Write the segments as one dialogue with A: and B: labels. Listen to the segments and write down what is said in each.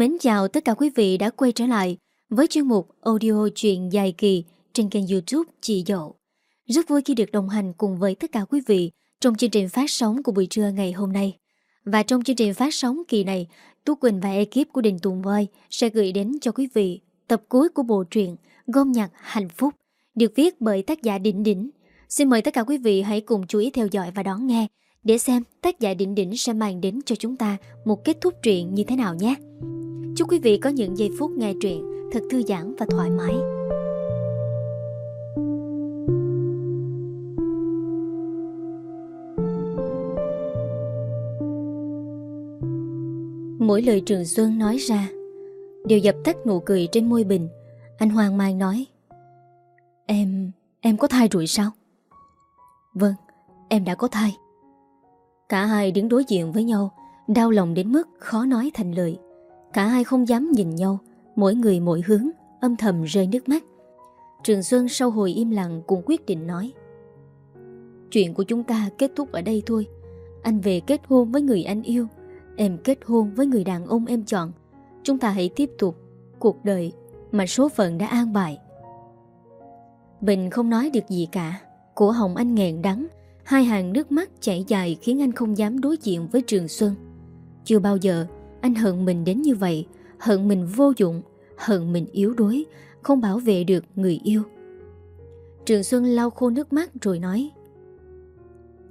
A: Mến chào tất cả quý vị đã quay trở lại với chuyên mục audio truyện dài kỳ trên kênh youtube Chị Dậu. Rất vui khi được đồng hành cùng với tất cả quý vị trong chương trình phát sóng của buổi trưa ngày hôm nay. Và trong chương trình phát sóng kỳ này, Tú Quỳnh và ekip của Đình Tùng Voi sẽ gửi đến cho quý vị tập cuối của bộ truyện Gom nhạc hạnh phúc được viết bởi tác giả Đỉnh Đỉnh. Xin mời tất cả quý vị hãy cùng chú ý theo dõi và đón nghe để xem tác giả Đỉnh Đỉnh sẽ mang đến cho chúng ta một kết thúc truyện như thế nào nhé. Chúc quý vị có những giây phút nghe truyện thật thư giãn và thoải mái. Mỗi lời Trường Xuân nói ra Đều dập tắt nụ cười trên môi Bình Anh Hoàng Mai nói Em... em có thai rồi sao? Vâng, em đã có thai Cả hai đứng đối diện với nhau Đau lòng đến mức khó nói thành lời Cả hai không dám nhìn nhau, Mỗi người mỗi hướng, Âm thầm rơi nước mắt. Trường Xuân sau hồi im lặng cũng quyết định nói, Chuyện của chúng ta kết thúc ở đây thôi. Anh về kết hôn với người anh yêu, Em kết hôn với người đàn ông em chọn. Chúng ta hãy tiếp tục Cuộc đời mà số phận đã an bài. Bình không nói được gì cả. Cổ hồng anh nghẹn đắng, Hai hàng nước mắt chảy dài Khiến anh không dám đối diện với Trường Xuân. Chưa bao giờ anh hận mình đến như vậy, Hận mình vô dụng, Hận mình yếu đuối, Không bảo vệ được người yêu. Trường Xuân lau khô nước mắt rồi nói,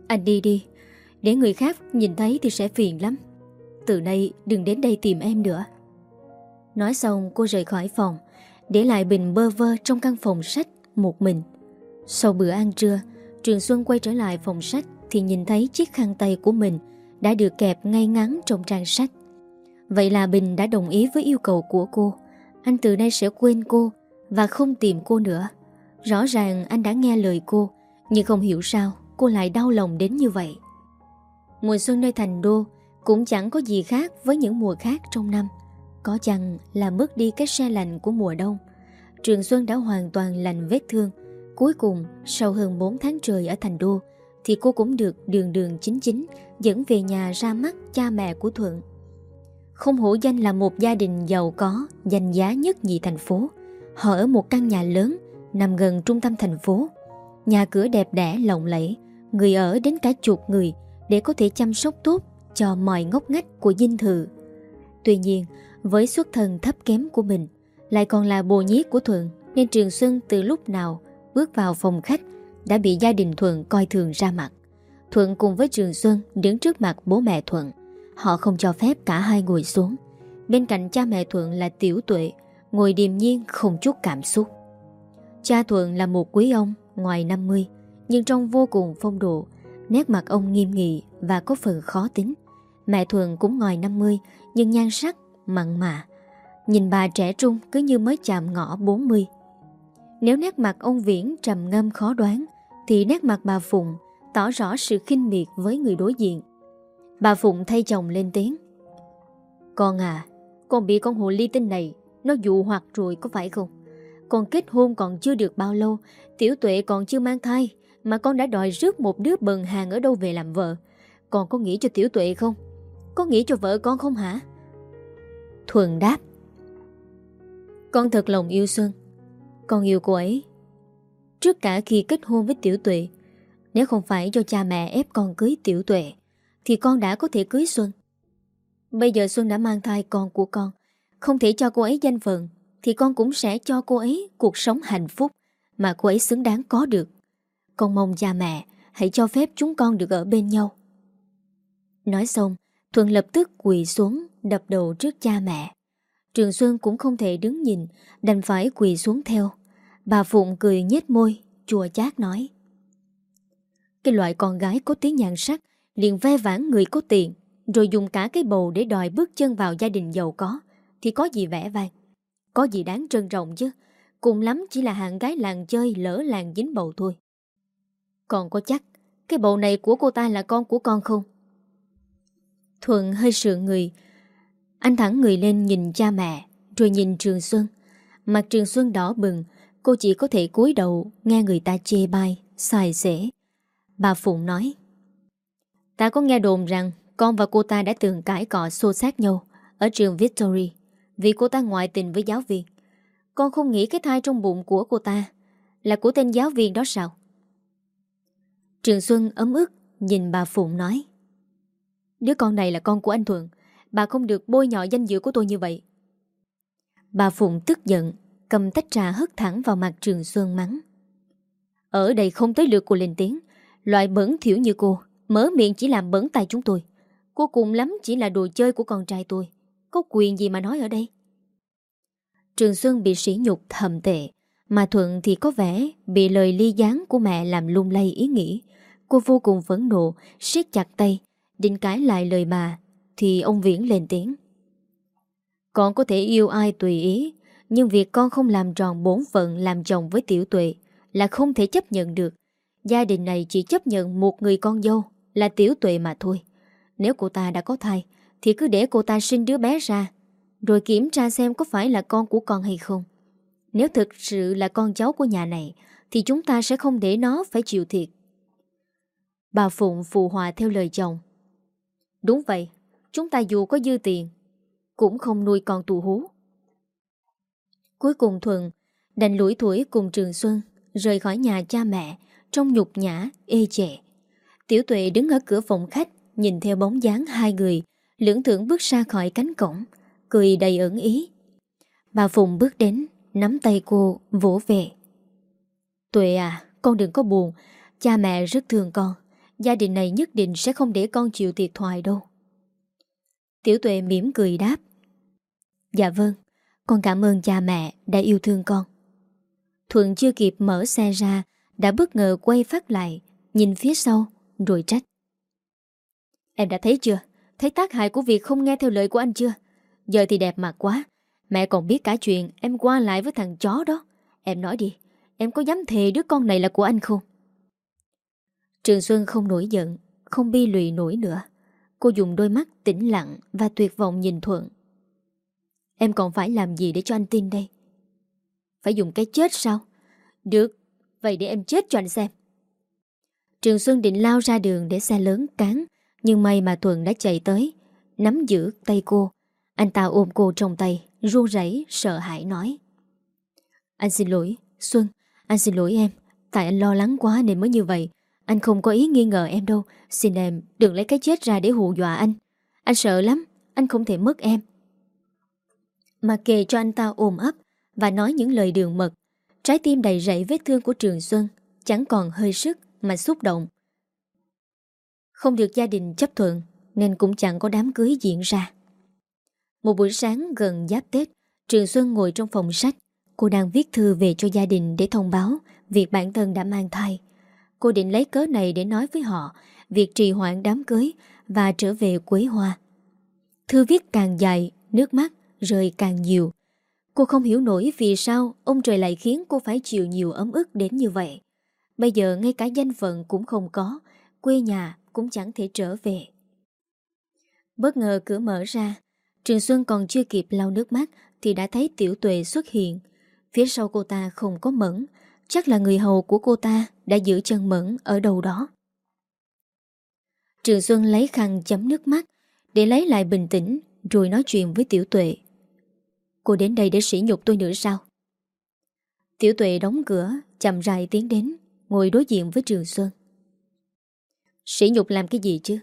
A: Anh đi đi, Để người khác nhìn thấy thì sẽ phiền lắm. Từ nay đừng đến đây tìm em nữa. Nói xong, cô rời khỏi phòng, Để lại Bình bơ vơ trong căn phòng sách Một mình. Sau bữa ăn trưa, Trường Xuân quay trở lại phòng sách Thì nhìn thấy chiếc khăn tay của mình Đã được kẹp ngay ngắn trong trang sách. Vậy là Bình đã đồng ý với yêu cầu của cô. Anh từ nay sẽ quên cô Và không tìm cô nữa. Rõ ràng anh đã nghe lời cô, Nhưng không hiểu sao cô lại đau lòng đến như vậy. Mùa xuân nơi thành đô Cũng chẳng có gì khác với những mùa khác trong năm. Có chăng là mất đi cái xe lạnh của mùa đông? Trường Xuân đã hoàn toàn lành vết thương. Cuối cùng, sau hơn 4 tháng trời ở thành đô, Thì cô cũng được đường đường chính chính Dẫn về nhà ra mắt cha mẹ của Thuận không hổ danh là một gia đình giàu có, danh giá nhất nhì thành phố. Họ ở một căn nhà lớn, nằm gần trung tâm thành phố. Nhà cửa đẹp đẽ lộng lẫy, người ở đến cả chục người để có thể chăm sóc tốt cho mọi ngóc ngách của dinh thự. Tuy nhiên, với xuất thân thấp kém của mình, lại còn là bồ nhí của Thuận, nên Trường Xuân từ lúc nào bước vào phòng khách đã bị gia đình Thuận coi thường ra mặt. Thuận cùng với Trường Xuân đứng trước mặt bố mẹ Thuận. Họ không cho phép cả hai ngồi xuống. Bên cạnh cha mẹ Thuận là Tiểu Tuệ Ngồi điềm nhiên không chút cảm xúc. Cha Thuận là một quý ông Ngoài 50 Nhưng trông vô cùng phong độ Nét mặt ông nghiêm nghị và có phần khó tính. Mẹ Thuận cũng ngoài 50 Nhưng nhan sắc, mặn mà. Nhìn bà trẻ trung cứ như mới chạm ngõ 40 Nếu nét mặt ông Viễn trầm ngâm khó đoán Thì nét mặt bà Phụng Tỏ rõ sự khinh miệt với người đối diện. Bà Phụng thay chồng lên tiếng. Con à Con bị con hồ ly tinh này, Nó dụ hoặc rồi có phải không? Con kết hôn còn chưa được bao lâu, Tiểu tuệ còn chưa mang thai, Mà con đã đòi rước một đứa bần hàng ở đâu về làm vợ. Con có nghĩ cho tiểu tuệ không? Có nghĩ cho vợ con không hả? Thuần đáp. Con thật lòng yêu Xuân Con yêu cô ấy. Trước cả khi kết hôn với tiểu tuệ, Nếu không phải do cha mẹ ép con cưới tiểu tuệ thì con đã có thể cưới Xuân. Bây giờ Xuân đã mang thai con của con, không thể cho cô ấy danh phận, thì con cũng sẽ cho cô ấy cuộc sống hạnh phúc mà cô ấy xứng đáng có được. Con mong cha mẹ hãy cho phép chúng con được ở bên nhau. Nói xong, Thuận lập tức quỳ xuống đập đầu trước cha mẹ. Trường Xuân cũng không thể đứng nhìn, đành phải quỳ xuống theo. Bà Phụng cười nhếch môi, chùa chát nói. Cái loại con gái có tiếng nhàn sắc liền ve vãn người có tiền, rồi dùng cả cái bầu để đòi bước chân vào gia đình giàu có, thì có gì vẻ vang. Có gì đáng trân trọng chứ, cùng lắm chỉ là hạng gái làng chơi lỡ làng dính bầu thôi. Còn có chắc, cái bầu này của cô ta là con của con không? Thuận hơi sượng người, anh thẳng người lên nhìn cha mẹ, rồi nhìn Trường Xuân. Mặt Trường Xuân đỏ bừng, cô chỉ có thể cúi đầu nghe người ta chê bai, xài xể. Bà Phụng nói, Ta có nghe đồn rằng con và cô ta đã từng cãi cọ xô sát nhau ở trường Victory. Vì cô ta ngoại tình với giáo viên. Con không nghĩ cái thai trong bụng của cô ta Là của tên giáo viên đó sao? Trường Xuân ấm ức Nhìn bà Phụng nói. Đứa con này là con của anh Thuận. Bà không được bôi nhọ danh dự của tôi như vậy. Bà Phụng tức giận, Cầm tách trà hất thẳng vào mặt Trường Xuân mắng. Ở đây không tới lượt cô lên tiếng, Loại bẩn thiểu như cô. Mở miệng chỉ làm bẩn tay chúng tôi. Cuối cùng lắm chỉ là đồ chơi của con trai tôi. Có quyền gì mà nói ở đây? Trường Xuân bị sỉ nhục thầm tệ. Mà Thuận thì có vẻ Bị lời ly gián của mẹ làm lung lay ý nghĩ. Cô vô cùng phẫn nộ, siết chặt tay, Định cãi lại lời bà, Thì ông Viễn lên tiếng. Con có thể yêu ai tùy ý, Nhưng việc con không làm tròn bổn phận, Làm chồng với tiểu tuệ Là không thể chấp nhận được. Gia đình này chỉ chấp nhận một người con dâu. Là tiểu tuệ mà thôi. Nếu cô ta đã có thai Thì cứ để cô ta sinh đứa bé ra Rồi kiểm tra xem có phải là con của con hay không. Nếu thực sự là con cháu của nhà này Thì chúng ta sẽ không để nó phải chịu thiệt. Bà Phụng phụ hòa theo lời chồng. Đúng vậy Chúng ta dù có dư tiền Cũng không nuôi con tù hú. Cuối cùng Thuận Đành lũi thủi cùng Trường Xuân Rời khỏi nhà cha mẹ Trong nhục nhã, ê chệ Tiểu tuệ đứng ở cửa phòng khách, Nhìn theo bóng dáng hai người, Lưỡng thưởng bước ra khỏi cánh cổng, Cười đầy ẩn ý. Bà Phùng bước đến, Nắm tay cô, vỗ về. Tuệ à Con đừng có buồn, Cha mẹ rất thương con, Gia đình này nhất định sẽ không để con chịu thiệt thòi đâu. Tiểu tuệ mỉm cười đáp. Dạ vâng Con cảm ơn cha mẹ đã yêu thương con. Thuận chưa kịp mở xe ra, Đã bất ngờ quay phát lại, Nhìn phía sau rồi trách. Em đã thấy chưa? Thấy tác hại của việc không nghe theo lời của anh chưa? Giờ thì đẹp mặt quá. Mẹ còn biết cả chuyện em qua lại với thằng chó đó. Em nói đi, Em có dám thề đứa con này là của anh không? Trường Xuân không nổi giận, Không bi lụy nổi nữa. Cô dùng đôi mắt tĩnh lặng Và tuyệt vọng nhìn Thuận. Em còn phải làm gì để cho anh tin đây? Phải dùng cái chết sao? Được, Vậy để em chết cho anh xem. Trường Xuân định lao ra đường để xe lớn cán, Nhưng may mà Thuận đã chạy tới, Nắm giữ tay cô. Anh ta ôm cô trong tay, Run rẩy, sợ hãi nói. Anh xin lỗi, Xuân, Anh xin lỗi em. Tại anh lo lắng quá nên mới như vậy. Anh không có ý nghi ngờ em đâu. Xin em đừng lấy cái chết ra để hù dọa anh. Anh sợ lắm, Anh không thể mất em. Mà kề cho anh ta ôm ấp Và nói những lời đường mật. Trái tim đầy rẫy vết thương của Trường Xuân Chẳng còn hơi sức mà xúc động. Không được gia đình chấp thuận, Nên cũng chẳng có đám cưới diễn ra. Một buổi sáng gần giáp Tết, Trường Xuân ngồi trong phòng sách. Cô đang viết thư về cho gia đình để thông báo Việc bản thân đã mang thai. Cô định lấy cớ này để nói với họ Việc trì hoãn đám cưới Và trở về Quế Hoa. Thư viết càng dài, Nước mắt rơi càng nhiều. Cô không hiểu nổi vì sao Ông trời lại khiến cô phải chịu nhiều ấm ức đến như vậy. Bây giờ ngay cả danh phận cũng không có Quê nhà cũng chẳng thể trở về Bất ngờ cửa mở ra Trường Xuân còn chưa kịp lau nước mắt Thì đã thấy tiểu tuệ xuất hiện Phía sau cô ta không có mẫn Chắc là người hầu của cô ta đã giữ chân mẫn ở đâu đó. Trường Xuân lấy khăn chấm nước mắt để lấy lại bình tĩnh rồi nói chuyện với Tiểu Tuệ. Cô đến đây để sỉ nhục tôi nữa sao? Tiểu Tuệ đóng cửa, chậm rãi tiến đến, ngồi đối diện với Trường Xuân. Sỉ nhục làm cái gì chứ?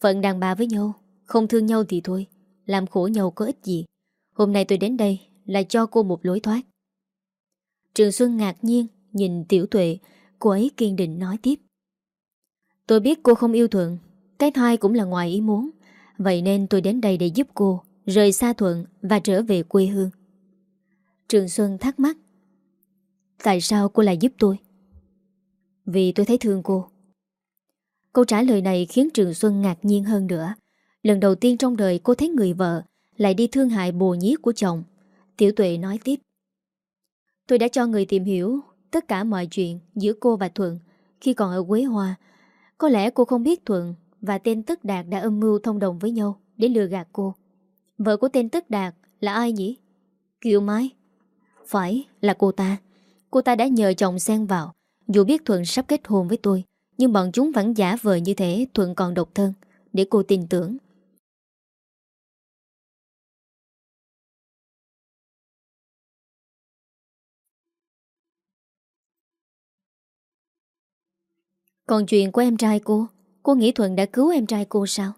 A: Phận đàn bà với nhau, không thương nhau thì thôi, làm khổ nhau có ích gì. Hôm nay tôi đến đây là cho cô một lối thoát. Trường Xuân ngạc nhiên Nhìn tiểu tuệ Cô ấy kiên định nói tiếp Tôi biết cô không yêu Thuận Cái thai cũng là ngoài ý muốn Vậy nên tôi đến đây để giúp cô Rời xa Thuận và trở về quê hương Trường Xuân thắc mắc Tại sao cô lại giúp tôi? Vì tôi thấy thương cô Câu trả lời này khiến Trường Xuân ngạc nhiên hơn nữa Lần đầu tiên trong đời cô thấy người vợ Lại đi thương hại bồ nhí của chồng Tiểu tuệ nói tiếp Tôi đã cho người tìm hiểu tất cả mọi chuyện giữa cô và Thuận khi còn ở Quế Hoa. Có lẽ cô không biết Thuận và tên Tất Đạt đã âm mưu thông đồng với nhau để lừa gạt cô. Vợ của tên Tất Đạt là ai nhỉ? Kiều Mai. Phải là cô ta. Cô ta đã nhờ chồng xen vào. Dù biết Thuận sắp kết hôn với tôi, Nhưng bọn chúng vẫn giả vờ như thế Thuận còn độc thân, Để cô tin tưởng. Còn chuyện của em trai cô Cô nghĩ Thuận đã cứu em trai cô sao?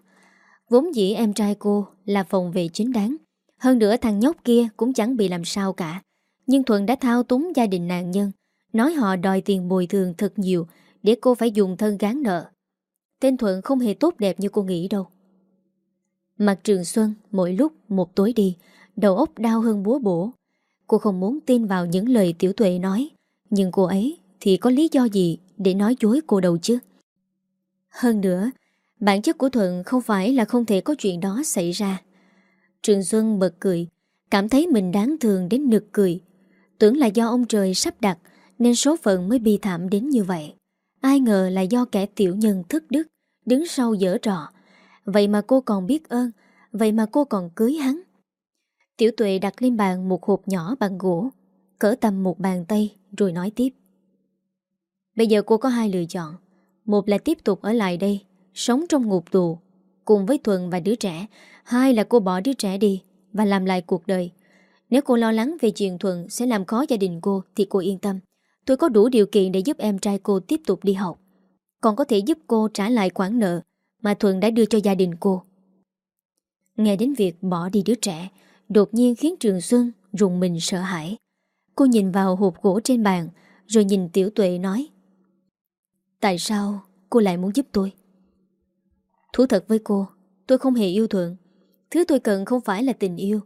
A: Vốn dĩ em trai cô là phòng vệ chính đáng, Hơn nữa thằng nhóc kia cũng chẳng bị làm sao cả. Nhưng Thuận đã thao túng gia đình nạn nhân Nói họ đòi tiền bồi thường thật nhiều Để cô phải dùng thân gán nợ. Tên Thuận không hề tốt đẹp như cô nghĩ đâu. Mặt trường Xuân mỗi lúc một tối đi, Đầu óc đau hơn búa bổ. Cô không muốn tin vào những lời tiểu tuệ nói, Nhưng cô ấy thì có lý do gì Để nói dối cô đâu chứ? Hơn nữa, Bản chất của Thuận không phải là không thể có chuyện đó xảy ra. Trường Xuân bật cười, Cảm thấy mình đáng thương đến nực cười. Tưởng là do ông trời sắp đặt nên số phận mới bi thảm đến như vậy. Ai ngờ là do kẻ tiểu nhân thức đức, Đứng sau dở trò. Vậy mà cô còn biết ơn, Vậy mà cô còn cưới hắn. Tiểu tuệ đặt lên bàn một hộp nhỏ bằng gỗ, Cỡ tầm một bàn tay, Rồi nói tiếp. Bây giờ cô có hai lựa chọn. Một là tiếp tục ở lại đây, Sống trong ngục tù, Cùng với Thuận và đứa trẻ. Hai là cô bỏ đứa trẻ đi Và làm lại cuộc đời. Nếu cô lo lắng về chuyện Thuận sẽ làm khó gia đình cô Thì cô yên tâm. Tôi có đủ điều kiện để giúp em trai cô tiếp tục đi học. Còn có thể giúp cô trả lại khoản nợ Mà Thuận đã đưa cho gia đình cô. Nghe đến việc bỏ đi đứa trẻ, Đột nhiên khiến Trường Xuân rùng mình sợ hãi. Cô nhìn vào hộp gỗ trên bàn, Rồi nhìn Tiểu Tuệ nói, Tại sao cô lại muốn giúp tôi? Thú thật với cô, Tôi không hề yêu Thuận. Thứ tôi cần không phải là tình yêu,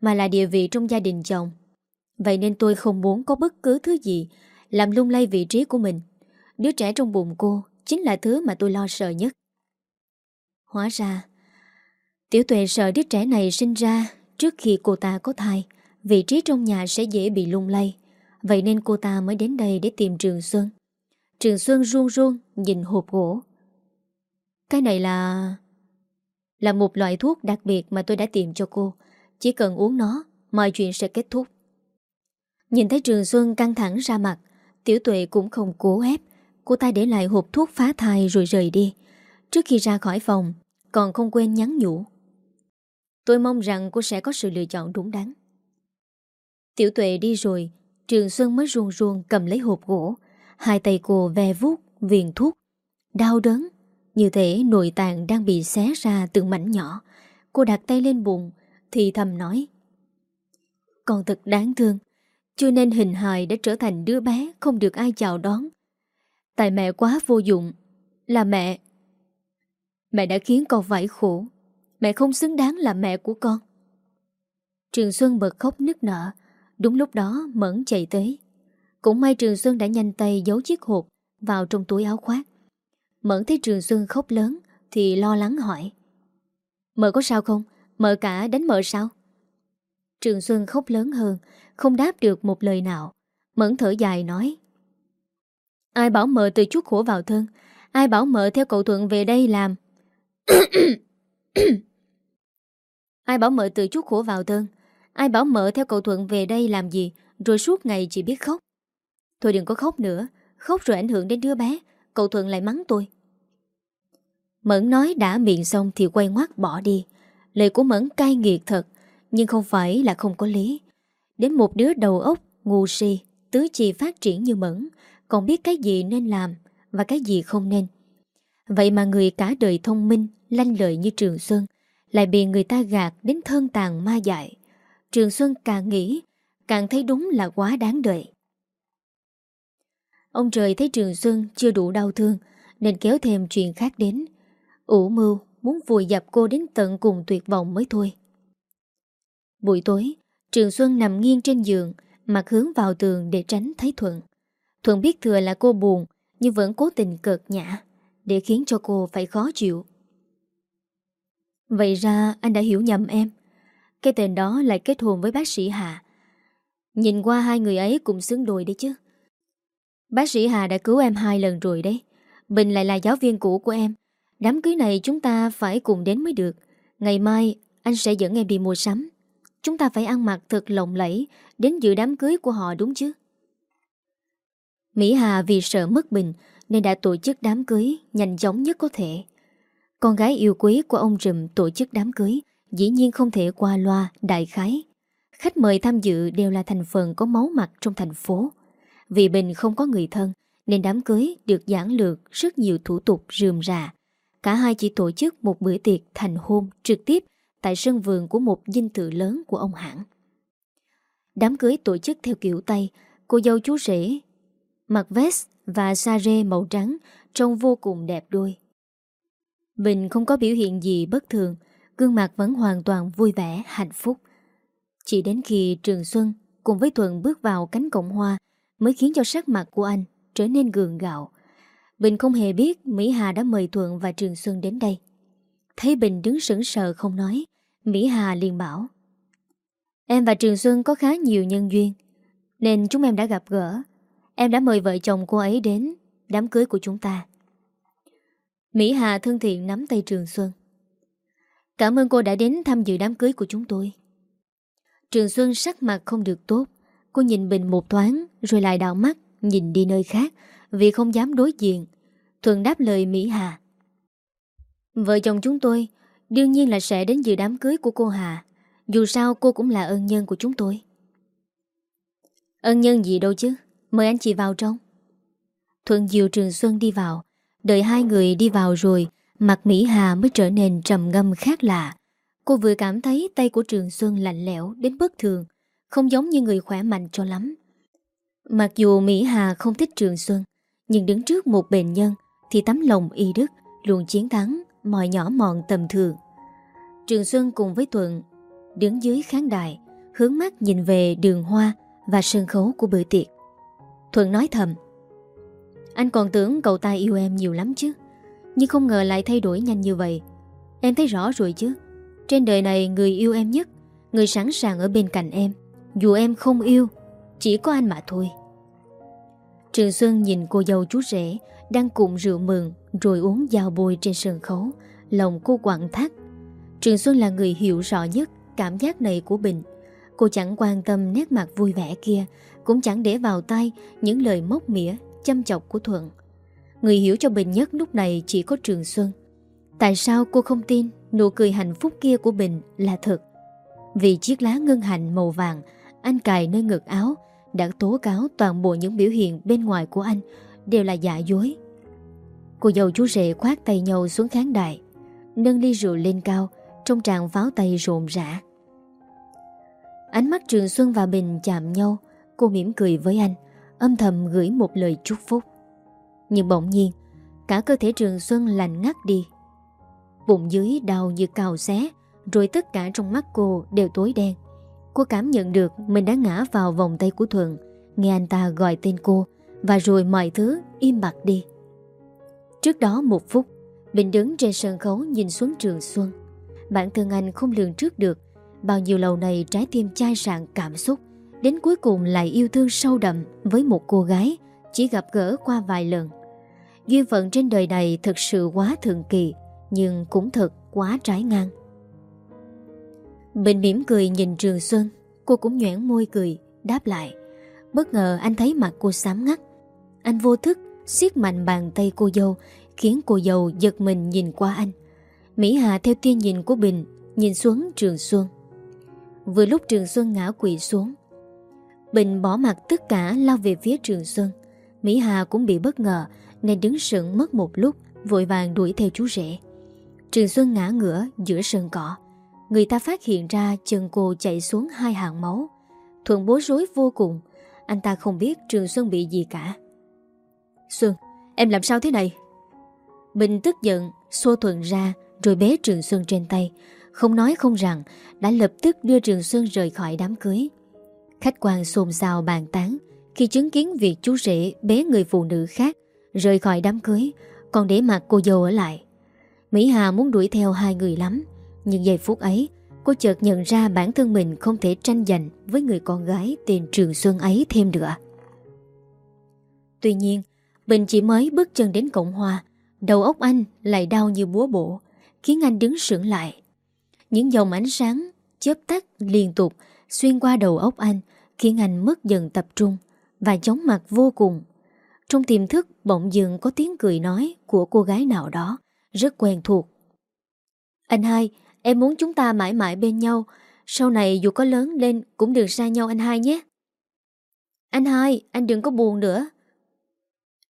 A: Mà là địa vị trong gia đình chồng. Vậy nên tôi không muốn có bất cứ thứ gì làm lung lay vị trí của mình. Đứa trẻ trong bụng cô Chính là thứ mà tôi lo sợ nhất. Hóa ra, Tiểu tuệ sợ đứa trẻ này sinh ra Trước khi cô ta có thai, Vị trí trong nhà sẽ dễ bị lung lay. Vậy nên cô ta mới đến đây để tìm Trường Xuân. Trường Xuân run run nhìn hộp gỗ. Cái này là... Là một loại thuốc đặc biệt mà tôi đã tìm cho cô. Chỉ cần uống nó, Mọi chuyện sẽ kết thúc. Nhìn thấy Trường Xuân căng thẳng ra mặt Tiểu tuệ cũng không cố ép. Cô ta để lại hộp thuốc phá thai rồi rời đi. Trước khi ra khỏi phòng, Còn không quên nhắn nhủ. Tôi mong rằng cô sẽ có sự lựa chọn đúng đắn. Tiểu tuệ đi rồi, Trường Xuân mới ruồn ruồn cầm lấy hộp gỗ. Hai tay cô ve vuốt, viền thuốc. Đau đớn, Như thể nội tạng đang bị xé ra từng mảnh nhỏ. Cô đặt tay lên bụng, Thì thầm nói Còn thật đáng thương. Chưa nên hình hài đã trở thành đứa bé Không được ai chào đón. Tại mẹ quá vô dụng, Là mẹ. Mẹ đã khiến con vải khổ. Mẹ không xứng đáng là mẹ của con. Trường Xuân bật khóc nức nở. Đúng lúc đó, Mẫn chạy tới. Cũng may Trường Xuân đã nhanh tay giấu chiếc hộp Vào trong túi áo khoác. Mẫn thấy Trường Xuân khóc lớn Thì lo lắng hỏi. Mợ có sao không? Mợ cả đánh mợ sao? Trường Xuân khóc lớn hơn, Không đáp được một lời nào. Mẫn thở dài nói. Ai bảo mợ từ chút khổ vào thân? Ai bảo mợ theo cậu Thuận về đây làm? Ai bảo mợ từ chút khổ vào thân? Ai bảo mợ theo cậu Thuận về đây làm gì? Rồi suốt ngày chỉ biết khóc. Thôi đừng có khóc nữa. Khóc rồi ảnh hưởng đến đứa bé. Cậu Thuận lại mắng tôi. Mẫn nói đã miệng xong thì quay ngoắt bỏ đi. Lời của Mẫn cay nghiệt thật. Nhưng không phải là không có lý. Đến một đứa đầu óc ngu si, Tứ chi phát triển như Mẫn, Còn biết cái gì nên làm Và cái gì không nên. Vậy mà người cả đời thông minh, Lanh lợi như Trường Xuân Lại bị người ta gạt đến thân tàn ma dại. Trường Xuân càng nghĩ, Càng thấy đúng là quá đáng đợi Ông trời thấy Trường Xuân chưa đủ đau thương, Nên kéo thêm chuyện khác đến. Ủ mưu muốn vùi dập cô đến tận cùng tuyệt vọng mới thôi. Buổi tối, Trường Xuân nằm nghiêng trên giường Mặt hướng vào tường để tránh thấy Thuận. Thuận biết thừa là cô buồn, Nhưng vẫn cố tình cợt nhã, Để khiến cho cô phải khó chịu. Vậy ra anh đã hiểu nhầm em. Cái tên đó lại kết hôn với bác sĩ Hà. Nhìn qua hai người ấy cũng xứng đôi đấy chứ. Bác sĩ Hà đã cứu em hai lần rồi đấy. Bình lại là giáo viên cũ của em. Đám cưới này chúng ta phải cùng đến mới được. Ngày mai anh sẽ dẫn em đi mua sắm. Chúng ta phải ăn mặc thật lộng lẫy Đến dự đám cưới của họ đúng chứ? Mỹ Hà vì sợ mất Bình Nên đã tổ chức đám cưới Nhanh chóng nhất có thể. Con gái yêu quý của ông Trùm tổ chức đám cưới Dĩ nhiên không thể qua loa, đại khái. Khách mời tham dự đều là thành phần có máu mặt trong thành phố. Vì Bình không có người thân nên đám cưới được giảng lược rất nhiều thủ tục rườm rà. Cả hai chỉ tổ chức một bữa tiệc thành hôn trực tiếp tại sân vườn của một dinh thự lớn của ông hãng. Đám cưới tổ chức theo kiểu Tây, cô dâu chú rể, mặc vest và sa rê màu trắng trông vô cùng đẹp đôi. Bình không có biểu hiện gì bất thường, gương mặt vẫn hoàn toàn vui vẻ, hạnh phúc. Chỉ đến khi Trường Xuân cùng với Thuận bước vào cánh cổng hoa mới khiến cho sắc mặt của anh trở nên gường gạo. Bình không hề biết Mỹ Hà đã mời Thuận và Trường Xuân đến đây. Thấy Bình đứng sững sờ không nói, Mỹ Hà liền bảo Em và Trường Xuân có khá nhiều nhân duyên, nên chúng em đã gặp gỡ. Em đã mời vợ chồng cô ấy đến đám cưới của chúng ta. Mỹ Hà thân thiện nắm tay Trường Xuân. Cảm ơn cô đã đến tham dự đám cưới của chúng tôi. Trường Xuân sắc mặt không được tốt. Cô nhìn Bình một thoáng rồi lại đảo mắt nhìn đi nơi khác vì không dám đối diện. Thuận đáp lời Mỹ Hà. Vợ chồng chúng tôi đương nhiên là sẽ đến dự đám cưới của cô Hà. Dù sao cô cũng là ân nhân của chúng tôi. Ân nhân gì đâu chứ, mời anh chị vào trong. Thuận Diệu Trường Xuân đi vào, đợi hai người đi vào rồi, mặt Mỹ Hà mới trở nên trầm ngâm khác lạ. Cô vừa cảm thấy tay của Trường Xuân lạnh lẽo đến bất thường, không giống như người khỏe mạnh cho lắm. Mặc dù Mỹ Hà không thích Trường Xuân, nhưng đứng trước một bệnh nhân thì tấm lòng y đức luôn chiến thắng mọi nhỏ mọn tầm thường. Trường Xuân cùng với Thuận đứng dưới khán đài, hướng mắt nhìn về đường hoa và sân khấu của bữa tiệc. Thuận nói thầm, anh còn tưởng cậu ta yêu em nhiều lắm chứ, nhưng không ngờ lại thay đổi nhanh như vậy. Em thấy rõ rồi chứ, trên đời này người yêu em nhất, người sẵn sàng ở bên cạnh em, dù em không yêu, chỉ có anh mà thôi. Trường Xuân nhìn cô dâu chú rể đang cùng rượu mừng rồi uống dao bôi trên sân khấu, lòng cô quặn thắt. Trường Xuân là người hiểu rõ nhất cảm giác này của Bình. Cô chẳng quan tâm nét mặt vui vẻ kia, cũng chẳng để vào tay những lời móc mỉa, châm chọc của Thuận. Người hiểu cho Bình nhất lúc này chỉ có Trường Xuân. Tại sao cô không tin nụ cười hạnh phúc kia của Bình là thật? Vì chiếc lá ngân hạnh màu vàng anh cài nơi ngực áo đã tố cáo toàn bộ những biểu hiện bên ngoài của anh đều là giả dối. Cô dâu chú rể khoát tay nhau xuống khán đài, nâng ly rượu lên cao, trong tràng pháo tay rộn rã. Ánh mắt Trường Xuân và Bình chạm nhau, cô mỉm cười với anh, âm thầm gửi một lời chúc phúc. Nhưng bỗng nhiên, cả cơ thể Trường Xuân lạnh ngắt đi. Bụng dưới đau như cào xé, rồi tất cả trong mắt cô đều tối đen. Cô cảm nhận được mình đã ngã vào vòng tay của Thuận, nghe anh ta gọi tên cô, và rồi mọi thứ im bặt đi. Trước đó một phút, Bình đứng trên sân khấu nhìn xuống Trường Xuân. Bản thân anh không lường trước được bao nhiêu lâu này trái tim chai sạn cảm xúc, đến cuối cùng lại yêu thương sâu đậm với một cô gái chỉ gặp gỡ qua vài lần. Duyên phận trên đời này thật sự quá thường kỳ, nhưng cũng thật quá trái ngang. Bình mỉm cười nhìn Trường Xuân, cô cũng nhoảng môi cười, đáp lại. Bất ngờ anh thấy mặt cô xám ngắt. Anh vô thức siết mạnh bàn tay cô dâu, khiến cô dâu giật mình nhìn qua anh. Mỹ Hà theo tia nhìn của Bình, nhìn xuống Trường Xuân. Vừa lúc Trường Xuân ngã quỵ xuống, Bình bỏ mặt tất cả lao về phía Trường Xuân. Mỹ Hà cũng bị bất ngờ nên đứng sững mất một lúc, vội vàng đuổi theo chú rể. Trường Xuân ngã ngửa giữa sân cỏ. Người ta phát hiện ra chân cô chạy xuống hai hàng máu. Thuận bối rối vô cùng. Anh ta không biết Trường Xuân bị gì cả. Xuân, em làm sao thế này? Bình tức giận, xô Thuận ra rồi bế Trường Xuân trên tay. Không nói không rằng đã lập tức đưa Trường Xuân rời khỏi đám cưới. Khách quan xôn xao bàn tán khi chứng kiến việc chú rể bế người phụ nữ khác rời khỏi đám cưới, còn để mặt cô dâu ở lại. Mỹ Hà muốn đuổi theo hai người lắm, nhưng giây phút ấy, cô chợt nhận ra bản thân mình không thể tranh giành với người con gái tên Trường Xuân ấy thêm nữa. Tuy nhiên, Bình chỉ mới bước chân đến cổng hoa, đầu óc anh lại đau như búa bổ, khiến anh đứng sững lại. Những dòng ánh sáng chớp tắt liên tục xuyên qua đầu óc anh, khiến anh mất dần tập trung và chóng mặt vô cùng. Trong tiềm thức bỗng dừng có tiếng cười nói của cô gái nào đó, rất quen thuộc. Anh hai, em muốn chúng ta mãi mãi bên nhau, sau này dù có lớn lên cũng đừng xa nhau anh hai nhé. Anh hai, anh đừng có buồn nữa.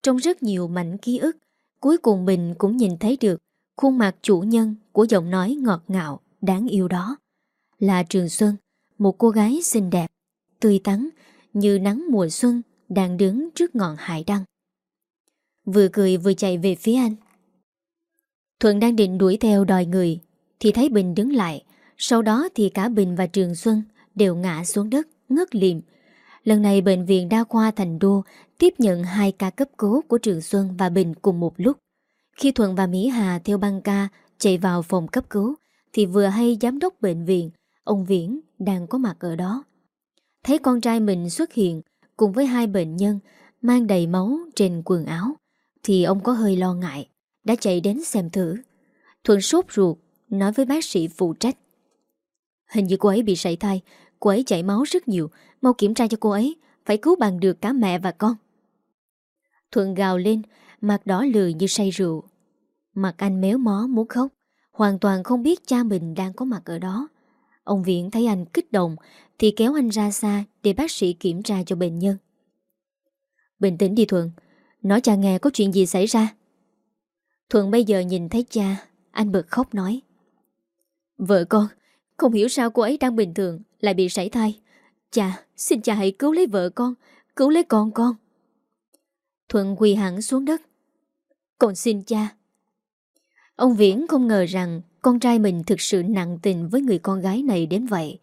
A: Trong rất nhiều mảnh ký ức. Cuối cùng Bình cũng nhìn thấy được Khuôn mặt chủ nhân của giọng nói ngọt ngào, Đáng yêu đó. Là Trường Xuân, Một cô gái xinh đẹp, Tươi tắn Như nắng mùa xuân Đang đứng trước ngọn hải đăng. Vừa cười vừa chạy về phía anh. Thuận đang định đuổi theo đòi người, Thì thấy Bình đứng lại. Sau đó thì cả Bình và Trường Xuân Đều ngã xuống đất, ngất liệm Lần này bệnh viện đa khoa Thành Đô tiếp nhận hai ca cấp cứu của Trường Xuân và Bình cùng một lúc. Khi Thuận và Mỹ Hà theo băng ca chạy vào phòng cấp cứu thì vừa hay giám đốc bệnh viện, ông Viễn đang có mặt ở đó. Thấy con trai mình xuất hiện cùng với hai bệnh nhân mang đầy máu trên quần áo thì ông có hơi lo ngại, đã chạy đến xem thử. Thuận sốt ruột, nói với bác sĩ phụ trách. Hình như cô ấy bị sảy thai, cô ấy chảy máu rất nhiều, mau kiểm tra cho cô ấy, phải cứu bằng được cả mẹ và con. Thuận gào lên, mặt đỏ lừ như say rượu. Mặt anh méo mó muốn khóc, hoàn toàn không biết cha mình đang có mặt ở đó. Ông Viện thấy anh kích động thì kéo anh ra xa để bác sĩ kiểm tra cho bệnh nhân. Bình tĩnh đi Thuận, nói cha nghe có chuyện gì xảy ra. Thuận bây giờ nhìn thấy cha, anh bật khóc nói. Vợ con, không hiểu sao cô ấy đang bình thường lại bị sảy thai. Cha, xin cha hãy cứu lấy vợ con, cứu lấy con con. Thuận quỳ hẳn xuống đất. Con xin cha. Ông Viễn không ngờ rằng con trai mình thực sự nặng tình với người con gái này đến vậy.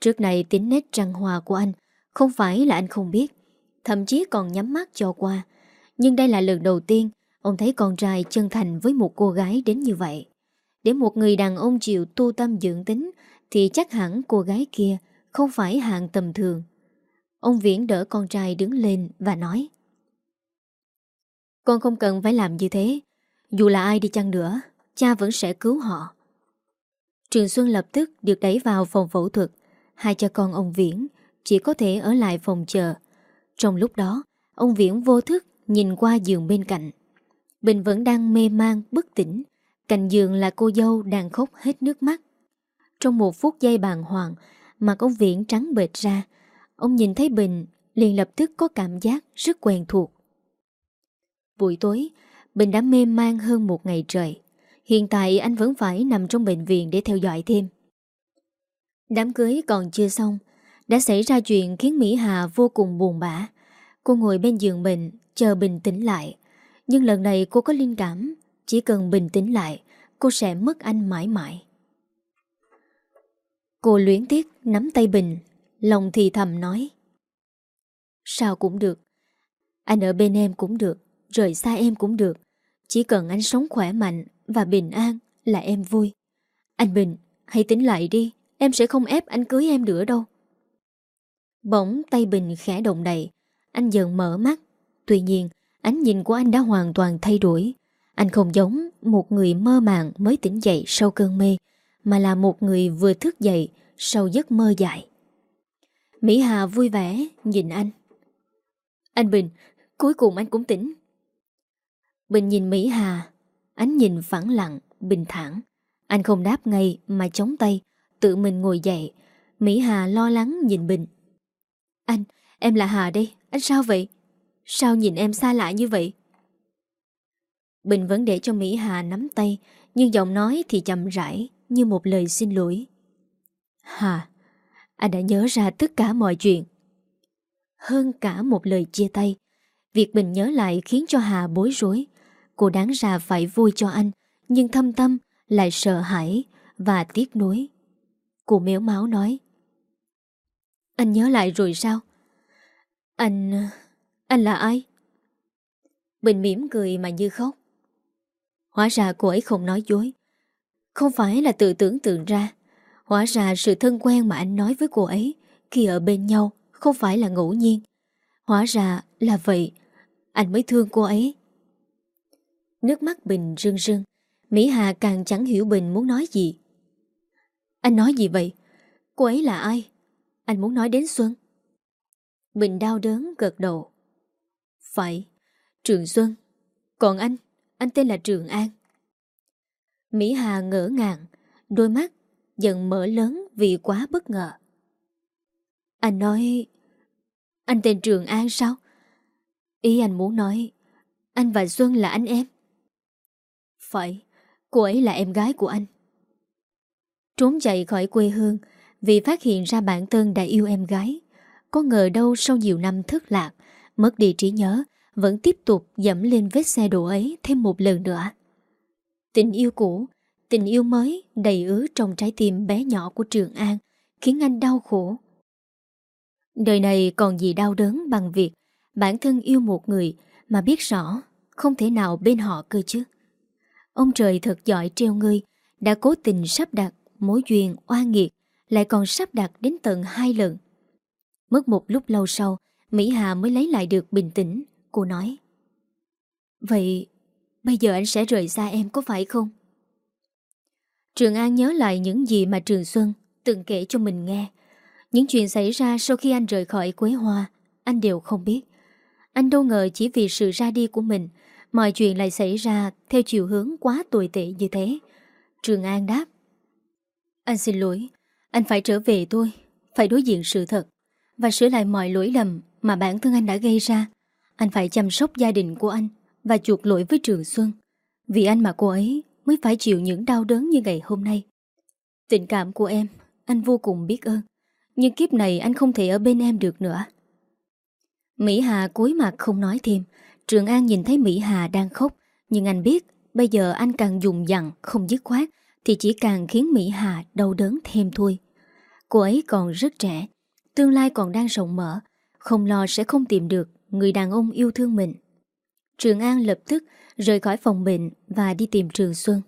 A: Trước này tính nét trăng hòa của anh không phải là anh không biết, thậm chí còn nhắm mắt cho qua. Nhưng đây là lần đầu tiên ông thấy con trai chân thành với một cô gái đến như vậy. Để một người đàn ông chịu tu tâm dưỡng tính thì chắc hẳn cô gái kia không phải hạng tầm thường. Ông Viễn đỡ con trai đứng lên và nói con không cần phải làm như thế. Dù là ai đi chăng nữa, cha vẫn sẽ cứu họ. Trường Xuân lập tức được đẩy vào phòng phẫu thuật. Hai cha con ông Viễn chỉ có thể ở lại phòng chờ. Trong lúc đó, ông Viễn vô thức nhìn qua giường bên cạnh. Bình vẫn đang mê man bất tỉnh. Cạnh giường là cô dâu đang khóc hết nước mắt. Trong một phút giây bàng hoàng, Mặt ông Viễn trắng bệt ra Ông nhìn thấy Bình liền lập tức có cảm giác rất quen thuộc Buổi tối Bình đã mê man hơn một ngày trời. Hiện tại anh vẫn phải nằm trong bệnh viện để theo dõi thêm. Đám cưới còn chưa xong, Đã xảy ra chuyện khiến Mỹ Hà vô cùng buồn bã. Cô ngồi bên giường bệnh, Chờ bình tĩnh lại. Nhưng lần này cô có linh cảm, Chỉ cần bình tĩnh lại, Cô sẽ mất anh mãi mãi. Cô luyến tiếc nắm tay Bình, Lòng thì thầm nói. Sao cũng được, Anh ở bên em cũng được. Rời xa em cũng được. Chỉ cần anh sống khỏe mạnh và bình an Là em vui. Anh Bình hãy tính lại đi. Em sẽ không ép anh cưới em nữa đâu. Bỗng tay Bình khẽ động đậy. Anh dần mở mắt. Tuy nhiên ánh nhìn của anh đã hoàn toàn thay đổi. Anh không giống một người mơ màng mới tỉnh dậy sau cơn mê mà là một người vừa thức dậy sau giấc mơ dài. Mỹ Hà vui vẻ nhìn anh. Anh Bình, cuối cùng anh cũng tỉnh. Bình nhìn Mỹ Hà, ánh nhìn phẳng lặng, bình thản. Anh không đáp ngay mà chống tay, tự mình ngồi dậy. Mỹ Hà lo lắng nhìn Bình. Anh, em là Hà đây, anh sao vậy? Sao nhìn em xa lạ như vậy? Bình vẫn để cho Mỹ Hà nắm tay, nhưng giọng nói thì chậm rãi, như một lời xin lỗi. Hà, anh đã nhớ ra tất cả mọi chuyện. Hơn cả một lời chia tay, việc bình nhớ lại khiến cho Hà bối rối. Cô đáng ra phải vui cho anh, nhưng thâm tâm lại sợ hãi và tiếc nuối. Cô méo máu nói. Anh nhớ lại rồi sao? Anh... anh là ai? Bình mỉm cười mà như khóc. Hóa ra cô ấy không nói dối. Không phải là tự tưởng tượng ra Hóa ra sự thân quen mà anh nói với cô ấy Khi ở bên nhau Không phải là ngẫu nhiên Hóa ra là vậy Anh mới thương cô ấy Nước mắt Bình rưng rưng. Mỹ Hà càng chẳng hiểu Bình muốn nói gì. Anh nói gì vậy? Cô ấy là ai? Anh muốn nói đến Xuân. Bình đau đớn gật đầu. Phải Trường Xuân. Còn anh Anh tên là Trường An. Mỹ Hà ngỡ ngàng, đôi mắt dần mở lớn vì quá bất ngờ. Anh nói... Anh tên Trường An sao? Ý anh muốn nói... Anh và Xuân là anh em. Phải, Cô ấy là em gái của anh. Trốn chạy khỏi quê hương Vì phát hiện ra bản thân đã yêu em gái. Có ngờ đâu sau nhiều năm thất lạc, Mất đi trí nhớ, Vẫn tiếp tục dẫm lên vết xe đổ ấy Thêm một lần nữa. Tình yêu cũ, Tình yêu mới đầy ứ trong trái tim bé nhỏ của Trường An, Khiến anh đau khổ. Đời này còn gì đau đớn bằng việc Bản thân yêu một người Mà biết rõ Không thể nào bên họ cơ chứ. Ông trời thật giỏi treo ngươi Đã cố tình sắp đặt mối duyên oan nghiệt Lại còn sắp đặt đến tận hai lần Mất một lúc lâu sau Mỹ Hà mới lấy lại được bình tĩnh Cô nói Vậy bây giờ anh sẽ rời xa em có phải không? Trường An nhớ lại những gì mà Trường Xuân từng kể cho mình nghe. Những chuyện xảy ra sau khi anh rời khỏi Quế Hoa, anh đều không biết. Anh đâu ngờ chỉ vì sự ra đi của mình, mọi chuyện lại xảy ra theo chiều hướng quá tồi tệ như thế. Trường An đáp. Anh xin lỗi, anh phải trở về thôi, phải đối diện sự thật và sửa lại mọi lỗi lầm mà bản thân anh đã gây ra. Anh phải chăm sóc gia đình của anh và chuộc lỗi với Trường Xuân. Vì anh mà cô ấy mới phải chịu những đau đớn như ngày hôm nay. Tình cảm của em, anh vô cùng biết ơn. Nhưng kiếp này anh không thể ở bên em được nữa. Mỹ Hà cúi mặt không nói thêm. Trường An nhìn thấy Mỹ Hà đang khóc. Nhưng anh biết bây giờ anh càng dùng dặn không dứt khoát thì chỉ càng khiến Mỹ Hà đau đớn thêm thôi. Cô ấy còn rất trẻ, tương lai còn đang rộng mở, không lo sẽ không tìm được người đàn ông yêu thương mình. Trường An lập tức rời khỏi phòng bệnh và đi tìm Trường Xuân.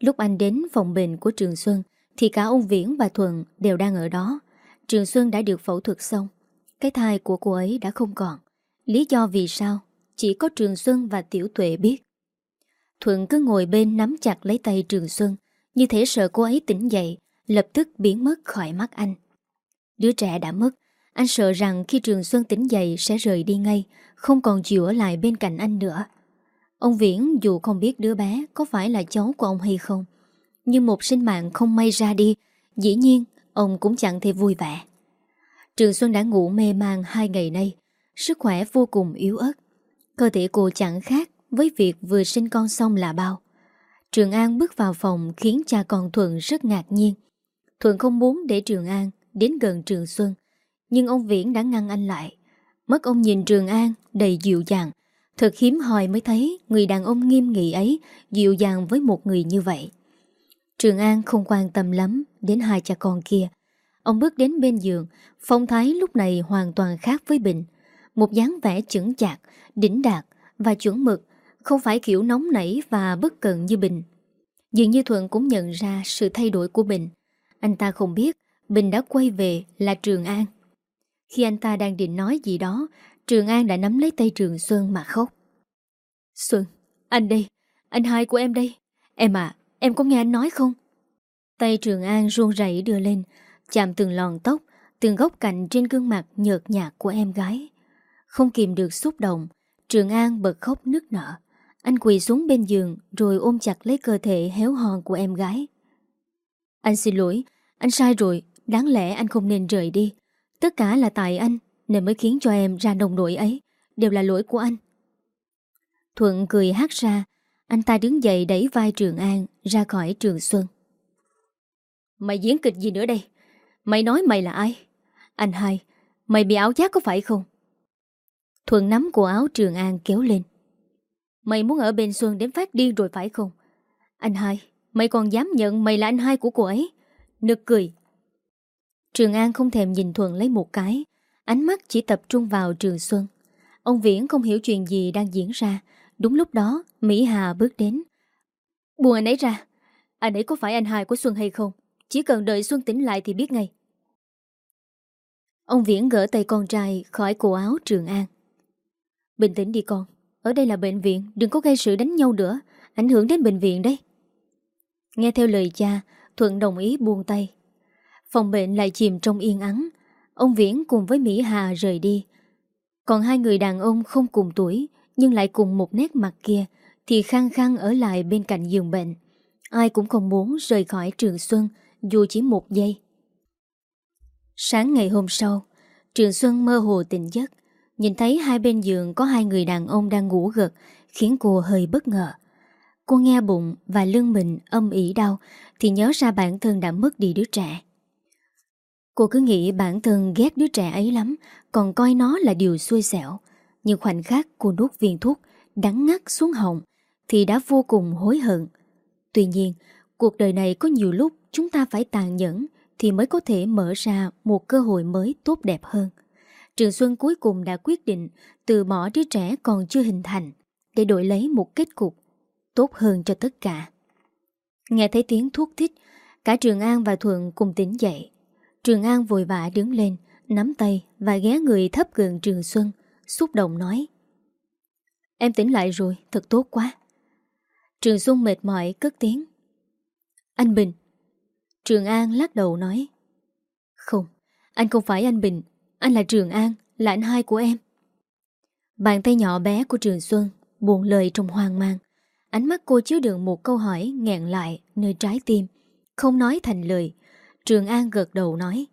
A: Lúc anh đến phòng bệnh của Trường Xuân thì cả ông Viễn và Thuận đều đang ở đó. Trường Xuân đã được phẫu thuật xong. Cái thai của cô ấy đã không còn. Lý do vì sao chỉ có Trường Xuân và Tiểu Tuệ biết. Thuận cứ ngồi bên nắm chặt lấy tay Trường Xuân như thể sợ cô ấy tỉnh dậy lập tức biến mất khỏi mắt anh. Đứa trẻ đã mất anh sợ rằng khi Trường Xuân tỉnh dậy sẽ rời đi ngay không còn chịu ở lại bên cạnh anh nữa. Ông Viễn dù không biết đứa bé có phải là cháu của ông hay không, nhưng một sinh mạng không may ra đi, dĩ nhiên ông cũng chẳng thể vui vẻ. Trường Xuân đã ngủ mê man hai ngày nay, sức khỏe vô cùng yếu ớt. Cơ thể cô chẳng khác với việc vừa sinh con xong là bao. Trường An bước vào phòng khiến cha con Thuận rất ngạc nhiên. Thuận không muốn để Trường An đến gần Trường Xuân, nhưng ông Viễn đã ngăn anh lại. Mất ông nhìn Trường An đầy dịu dàng, Thật hiếm hoi mới thấy người đàn ông nghiêm nghị ấy dịu dàng với một người như vậy. Trường An không quan tâm lắm đến hai cha con kia. Ông bước đến bên giường, phong thái lúc này hoàn toàn khác với Bình. Một dáng vẻ chững chạc, đỉnh đạt và chuẩn mực, không phải kiểu nóng nảy và bất cần như Bình. Dường như Thuận cũng nhận ra sự thay đổi của Bình. Anh ta không biết Bình đã quay về là Trường An. Khi anh ta đang định nói gì đó Trường An đã nắm lấy tay Trường Xuân mà khóc. Xuân, anh đây, anh hai của em đây. Em à, em có nghe anh nói không? Tay Trường An run rẩy đưa lên, chạm từng lòn tóc, từng góc cạnh trên gương mặt nhợt nhạt của em gái. Không kìm được xúc động, Trường An bật khóc nức nở. Anh quỳ xuống bên giường rồi ôm chặt lấy cơ thể héo hòn của em gái. Anh xin lỗi, anh sai rồi, đáng lẽ anh không nên rời đi. Tất cả là tại anh, nên mới khiến cho em ra nồng nổi ấy Đều là lỗi của anh Thuận cười hát ra Anh ta đứng dậy đẩy vai Trường An Ra khỏi Trường Xuân Mày diễn kịch gì nữa đây Mày nói mày là ai Anh hai Mày bị áo giác có phải không Thuận nắm cổ áo Trường An kéo lên. Mày muốn ở bên Xuân đến phát điên rồi phải không? Anh hai, Mày còn dám nhận mày là anh hai của cô ấy. Nực cười. Trường An không thèm nhìn Thuận lấy một cái. Ánh mắt chỉ tập trung vào Trường Xuân. Ông Viễn không hiểu chuyện gì đang diễn ra. Đúng lúc đó, Mỹ Hà bước đến. Buông anh ấy ra. Anh ấy có phải anh hai của Xuân hay không? Chỉ cần đợi Xuân tỉnh lại thì biết ngay. Ông Viễn gỡ tay con trai khỏi cổ áo Trường An. Bình tĩnh đi con. Ở đây là bệnh viện, Đừng có gây sự đánh nhau nữa. Ảnh hưởng đến bệnh viện đấy. Nghe theo lời cha, Thuận đồng ý buông tay. Phòng bệnh lại chìm trong yên ắng. Ông Viễn cùng với Mỹ Hà rời đi. Còn hai người đàn ông không cùng tuổi, Nhưng lại cùng một nét mặt kia, Thì khăng khăng ở lại bên cạnh giường bệnh. Ai cũng không muốn rời khỏi Trường Xuân, Dù chỉ một giây. Sáng ngày hôm sau, Trường Xuân mơ hồ tỉnh giấc. Nhìn thấy hai bên giường có hai người đàn ông đang ngủ gật khiến cô hơi bất ngờ. Cô nghe bụng và lưng mình âm ỉ đau thì nhớ ra bản thân đã mất đi đứa trẻ. Cô cứ nghĩ bản thân ghét đứa trẻ ấy lắm, còn coi nó là điều xui xẻo. Nhưng khoảnh khắc cô nuốt viên thuốc đắng ngắt xuống họng thì đã vô cùng hối hận. Tuy nhiên, cuộc đời này có nhiều lúc chúng ta phải tàn nhẫn thì mới có thể mở ra một cơ hội mới tốt đẹp hơn. Trường Xuân cuối cùng đã quyết định từ bỏ đứa trẻ còn chưa hình thành để đổi lấy một kết cục tốt hơn cho tất cả. Nghe thấy tiếng thuốc thích, cả Trường An và Thuận cùng tỉnh dậy. Trường An vội vã đứng lên, nắm tay và ghé người thấp gần Trường Xuân, xúc động nói. Em tỉnh lại rồi, thật tốt quá. Trường Xuân mệt mỏi cất tiếng. Anh Bình. Trường An lắc đầu nói. Không, anh không phải anh Bình, anh là Trường An, là anh hai của em. Bàn tay nhỏ bé của Trường Xuân buồn lời trong hoang mang. Ánh mắt cô chứa đựng một câu hỏi nghẹn lại nơi trái tim, không nói thành lời. Trường An gật đầu nói.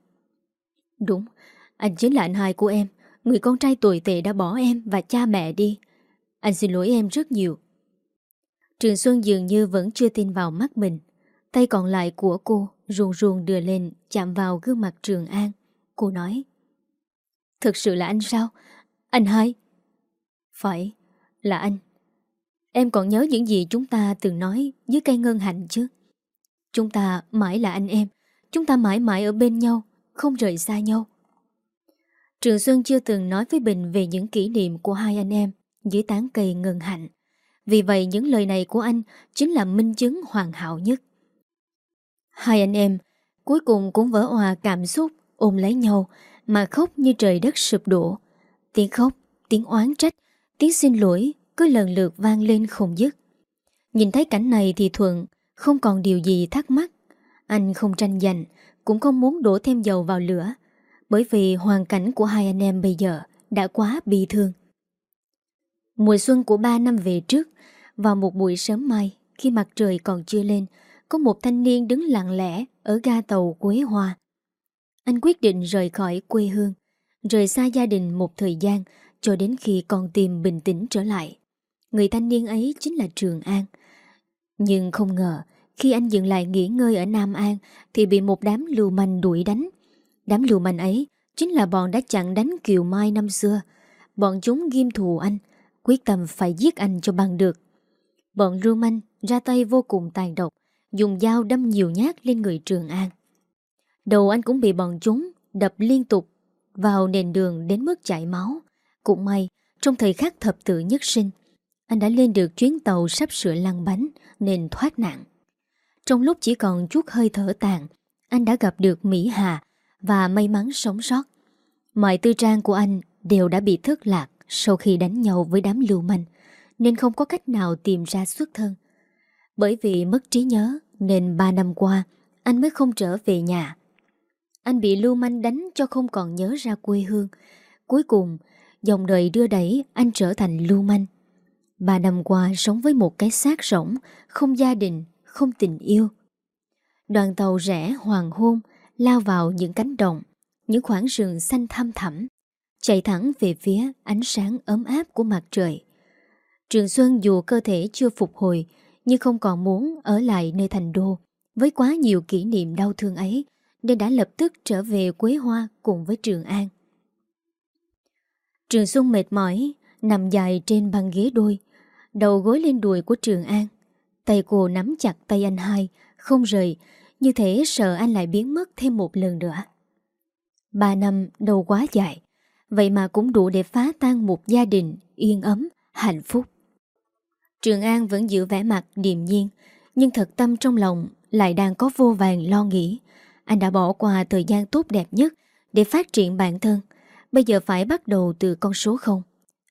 A: Đúng, anh chính là anh hai của em, người con trai tồi tệ đã bỏ em và cha mẹ đi. Anh xin lỗi em rất nhiều. Trường Xuân dường như vẫn chưa tin vào mắt mình. Tay còn lại của cô ruồn ruồn đưa lên chạm vào gương mặt Trường An. Cô nói. Thực sự là anh sao? Anh hai? Phải, là anh. Em còn nhớ những gì chúng ta từng nói dưới cây ngân hạnh chứ? Chúng ta mãi là anh em. Chúng ta mãi mãi ở bên nhau, không rời xa nhau. Trường Xuân chưa từng nói với Bình về những kỷ niệm của hai anh em dưới tán cây ngân hạnh. Vì vậy những lời này của anh chính là minh chứng hoàn hảo nhất. Hai anh em cuối cùng cũng vỡ hòa cảm xúc ôm lấy nhau mà khóc như trời đất sụp đổ. Tiếng khóc, tiếng oán trách, tiếng xin lỗi cứ lần lượt vang lên không dứt. Nhìn thấy cảnh này thì Thuận không còn điều gì thắc mắc. Anh không tranh giành, cũng không muốn đổ thêm dầu vào lửa, bởi vì hoàn cảnh của hai anh em bây giờ đã quá bi thương. Mùa xuân của ba năm về trước, vào một buổi sớm mai, khi mặt trời còn chưa lên, có một thanh niên đứng lặng lẽ ở ga tàu Quế Hoa. Anh quyết định rời khỏi quê hương, rời xa gia đình một thời gian cho đến khi con tim bình tĩnh trở lại. Người thanh niên ấy chính là Trường An. Nhưng không ngờ, khi anh dừng lại nghỉ ngơi ở Nam An thì bị một đám lưu manh đuổi đánh. Đám lưu manh ấy chính là bọn đã chặn đánh Kiều Mai năm xưa. Bọn chúng ghim thù anh, quyết tâm phải giết anh cho bằng được. Bọn lưu manh ra tay vô cùng tàn độc, dùng dao đâm nhiều nhát lên người Trường An. Đầu anh cũng bị bọn chúng đập liên tục vào nền đường đến mức chảy máu. Cũng may, trong thời khắc thập tự nhất sinh, anh đã lên được chuyến tàu sắp sửa lăn bánh nên thoát nạn. Trong lúc chỉ còn chút hơi thở tàn, anh đã gặp được Mỹ Hà và may mắn sống sót. Mọi tư trang của anh đều đã bị thất lạc sau khi đánh nhau với đám lưu manh, nên không có cách nào tìm ra xuất thân. Bởi vì mất trí nhớ nên ba năm qua anh mới không trở về nhà. Anh bị lưu manh đánh cho không còn nhớ ra quê hương. Cuối cùng, dòng đời đưa đẩy anh trở thành lưu manh. Ba năm qua sống với một cái xác rỗng, không gia đình, không tình yêu. Đoàn tàu rẽ hoàng hôn, lao vào những cánh đồng, những khoảng rừng xanh thăm thẳm, chạy thẳng về phía ánh sáng ấm áp của mặt trời. Trường Xuân dù cơ thể chưa phục hồi, nhưng không còn muốn ở lại nơi thành đô, với quá nhiều kỷ niệm đau thương ấy, nên đã lập tức trở về Quế Hoa cùng với Trường An. Trường Xuân mệt mỏi, nằm dài trên băng ghế đôi, đầu gối lên đùi của Trường An. Tay cô nắm chặt tay anh hai, không rời, như thể sợ anh lại biến mất thêm một lần nữa. Ba năm đâu quá dài, vậy mà cũng đủ để phá tan một gia đình yên ấm, hạnh phúc. Trường An vẫn giữ vẻ mặt điềm nhiên, nhưng thật tâm trong lòng lại đang có vô vàng lo nghĩ. Anh đã bỏ qua thời gian tốt đẹp nhất để phát triển bản thân. Bây giờ phải bắt đầu từ con số không.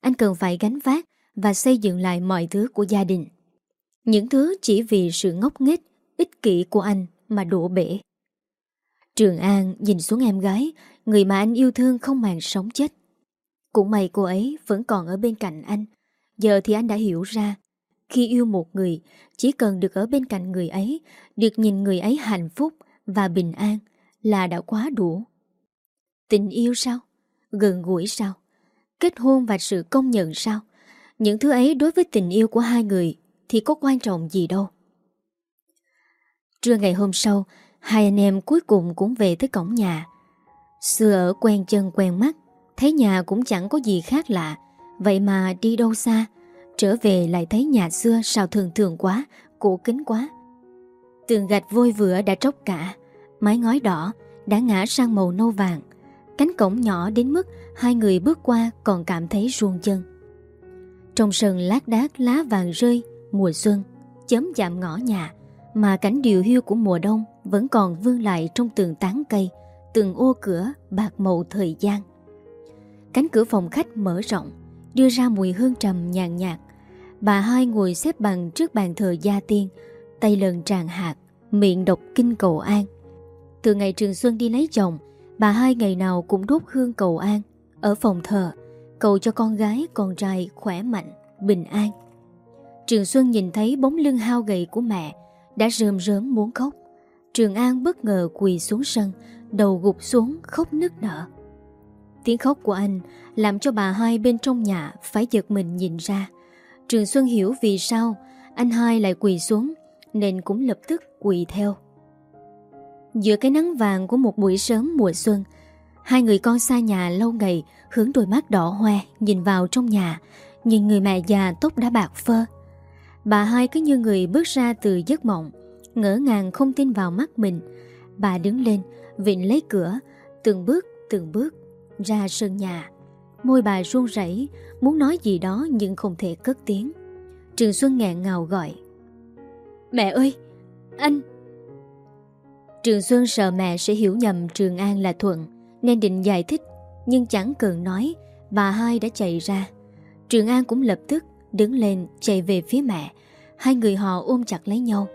A: Anh cần phải gánh vác và xây dựng lại mọi thứ của gia đình. Những thứ chỉ vì sự ngốc nghếch, ích kỷ của anh mà đổ bể. Trường An nhìn xuống em gái, người mà anh yêu thương không màng sống chết. Cũng may cô ấy vẫn còn ở bên cạnh anh. Giờ thì anh đã hiểu ra, khi yêu một người, chỉ cần được ở bên cạnh người ấy, được nhìn người ấy hạnh phúc và bình an là đã quá đủ. Tình yêu sao? Gần gũi sao? Kết hôn và sự công nhận sao? Những thứ ấy đối với tình yêu của hai người Thì có quan trọng gì đâu Trưa ngày hôm sau, Hai anh em cuối cùng cũng về tới cổng nhà Xưa ở quen chân quen mắt, Thấy nhà cũng chẳng có gì khác lạ Vậy mà đi đâu xa Trở về lại thấy nhà xưa sao thường thường quá, Cổ kính quá Tường gạch vôi vữa đã tróc cả. Mái ngói đỏ đã ngã sang màu nâu vàng. Cánh cổng nhỏ đến mức Hai người bước qua còn cảm thấy ruông chân. Trong sân lát đác lá vàng rơi, Mùa xuân Chấm chạm ngõ nhà, Mà cảnh điều hiu của mùa đông Vẫn còn vương lại trong tường tán cây, Từng ô cửa bạc màu thời gian. Cánh cửa phòng khách mở rộng, Đưa ra mùi hương trầm nhàn nhạt. Bà hai ngồi xếp bằng trước bàn thờ gia tiên Tay lần tràn hạt, Miệng đọc kinh cầu an. Từ ngày Trường Xuân đi lấy chồng, Bà hai ngày nào cũng đốt hương cầu an. Ở phòng thờ, Cầu cho con gái con trai khỏe mạnh, Bình an. Trường Xuân nhìn thấy bóng lưng hao gầy của mẹ, Đã rơm rớm muốn khóc. Trường An bất ngờ quỳ xuống sân, Đầu gục xuống khóc nức nở. Tiếng khóc của anh Làm cho bà hai bên trong nhà Phải giật mình nhìn ra. Trường Xuân hiểu vì sao Anh hai lại quỳ xuống nên cũng lập tức quỳ theo. Giữa cái nắng vàng của một buổi sớm mùa xuân, Hai người con xa nhà lâu ngày Hướng đôi mắt đỏ hoe Nhìn vào trong nhà, Nhìn người mẹ già tóc đã bạc phơ. Bà hai cứ như người bước ra từ giấc mộng, Ngỡ ngàng không tin vào mắt mình. Bà đứng lên, vịn lấy cửa, Từng bước từng bước Ra sân nhà. Môi bà run rẩy, Muốn nói gì đó nhưng không thể cất tiếng. Trường Xuân ngẹn ngào gọi. Mẹ ơi, Anh. Trường Xuân sợ mẹ sẽ hiểu nhầm Trường An là Thuận, Nên định giải thích, Nhưng chẳng cần nói, Bà hai đã chạy ra. Trường An cũng lập tức đứng lên chạy về phía mẹ. Hai người họ ôm chặt lấy nhau.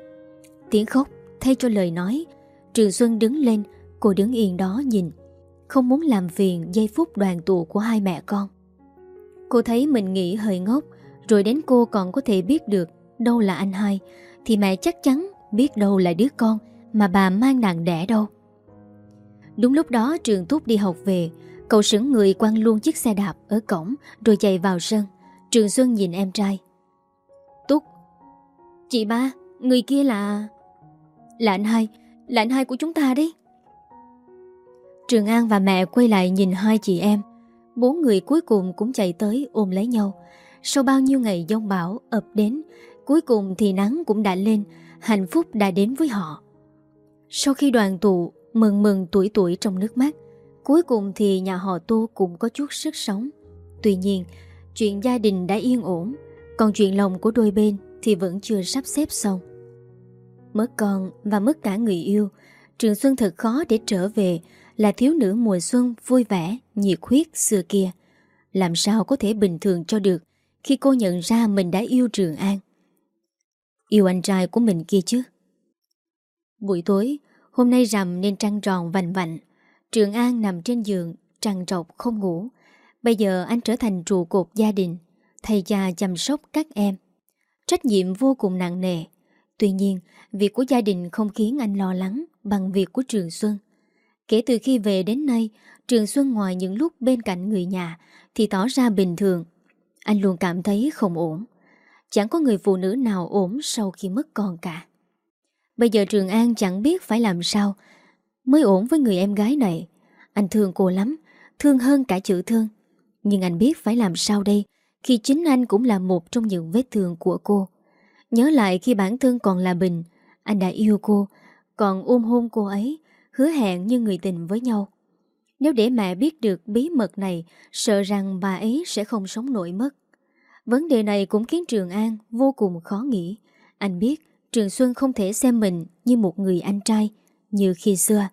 A: Tiếng khóc thay cho lời nói. Trường Xuân đứng lên, Cô đứng yên đó nhìn, Không muốn làm phiền giây phút đoàn tụ của hai mẹ con. Cô thấy mình nghĩ hơi ngốc, Rồi đến cô còn có thể biết được Đâu là anh hai, Thì mẹ chắc chắn biết đâu là đứa con Mà bà mang nặng đẻ đâu. Đúng lúc đó, trường Túc đi học về, Cậu sững người quăng luôn chiếc xe đạp Ở cổng rồi chạy vào sân. Trường Xuân nhìn em trai. Túc, Chị ba, Người kia là Là anh hai, Là anh hai của chúng ta đấy Trường An và mẹ quay lại nhìn hai chị em. Bốn người cuối cùng cũng chạy tới ôm lấy nhau. Sau bao nhiêu ngày giông bão ập đến Cuối cùng thì nắng cũng đã lên, Hạnh phúc đã đến với họ. Sau khi đoàn tụ, Mừng mừng tuổi tuổi trong nước mắt, Cuối cùng thì nhà họ Tô cũng có chút sức sống. Tuy nhiên, Chuyện gia đình đã yên ổn, Còn chuyện lòng của đôi bên Thì vẫn chưa sắp xếp xong. Mất con và mất cả người yêu, Trường Xuân thật khó để trở về Là thiếu nữ mùa xuân vui vẻ, Nhiệt huyết xưa kia. Làm sao có thể bình thường cho được Khi cô nhận ra mình đã yêu Trường An? Yêu anh trai của mình kia chứ? Buổi tối, Hôm nay rằm nên trăng tròn vành vạnh. Trường An nằm trên giường Trăng trọc không ngủ. Bây giờ anh trở thành trụ cột gia đình, Thầy cha chăm sóc các em. Trách nhiệm vô cùng nặng nề. Tuy nhiên, Việc của gia đình không khiến anh lo lắng Bằng việc của Trường Xuân. Kể từ khi về đến nay, Trường Xuân ngoài những lúc bên cạnh người nhà Thì tỏ ra bình thường. Anh luôn cảm thấy không ổn. Chẳng có người phụ nữ nào ổn Sau khi mất con cả. Bây giờ Trường An chẳng biết phải làm sao. Mới ổn với người em gái này. Anh thương cô lắm, Thương hơn cả chữ thương. Nhưng anh biết phải làm sao đây, Khi chính anh cũng là một trong những vết thương của cô. Nhớ lại khi bản thân còn là Bình, Anh đã yêu cô, Còn ôm hôn cô ấy, Hứa hẹn như người tình với nhau. Nếu để mẹ biết được bí mật này, Sợ rằng bà ấy sẽ không sống nổi mất. Vấn đề này cũng khiến Trường An vô cùng khó nghĩ Anh biết Trường Xuân không thể xem mình như một người anh trai Như khi xưa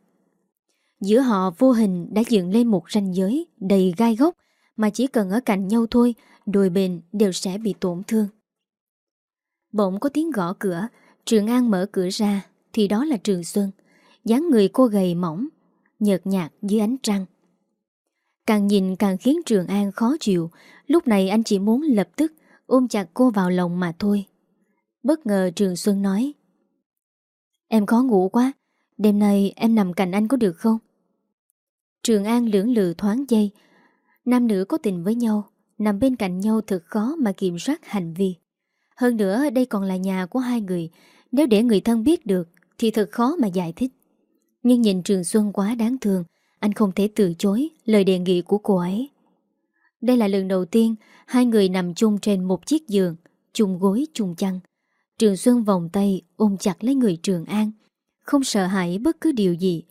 A: Giữa họ vô hình đã dựng lên một ranh giới đầy gai góc mà chỉ cần ở cạnh nhau thôi, đôi bên đều sẽ bị tổn thương. Bỗng có tiếng gõ cửa, Trường An mở cửa ra, thì đó là Trường Xuân. dáng người cô gầy mỏng, nhợt nhạt dưới ánh trăng. Càng nhìn càng khiến Trường An khó chịu, lúc này anh chỉ muốn lập tức ôm chặt cô vào lòng mà thôi. Bất ngờ Trường Xuân nói Em khó ngủ quá, đêm nay em nằm cạnh anh có được không? Trường An lưỡng lự thoáng dây Nam nữ có tình với nhau nằm bên cạnh nhau thật khó mà kiểm soát hành vi. Hơn nữa đây còn là nhà của hai người, nếu để người thân biết được thì thật khó mà giải thích. Nhưng nhìn Trường Xuân quá đáng thương, anh không thể từ chối lời đề nghị của cô ấy. Đây là lần đầu tiên hai người nằm chung trên một chiếc giường, chung gối chung chăn. Trường Xuân vòng tay ôm chặt lấy người Trường An, không sợ hãi bất cứ điều gì.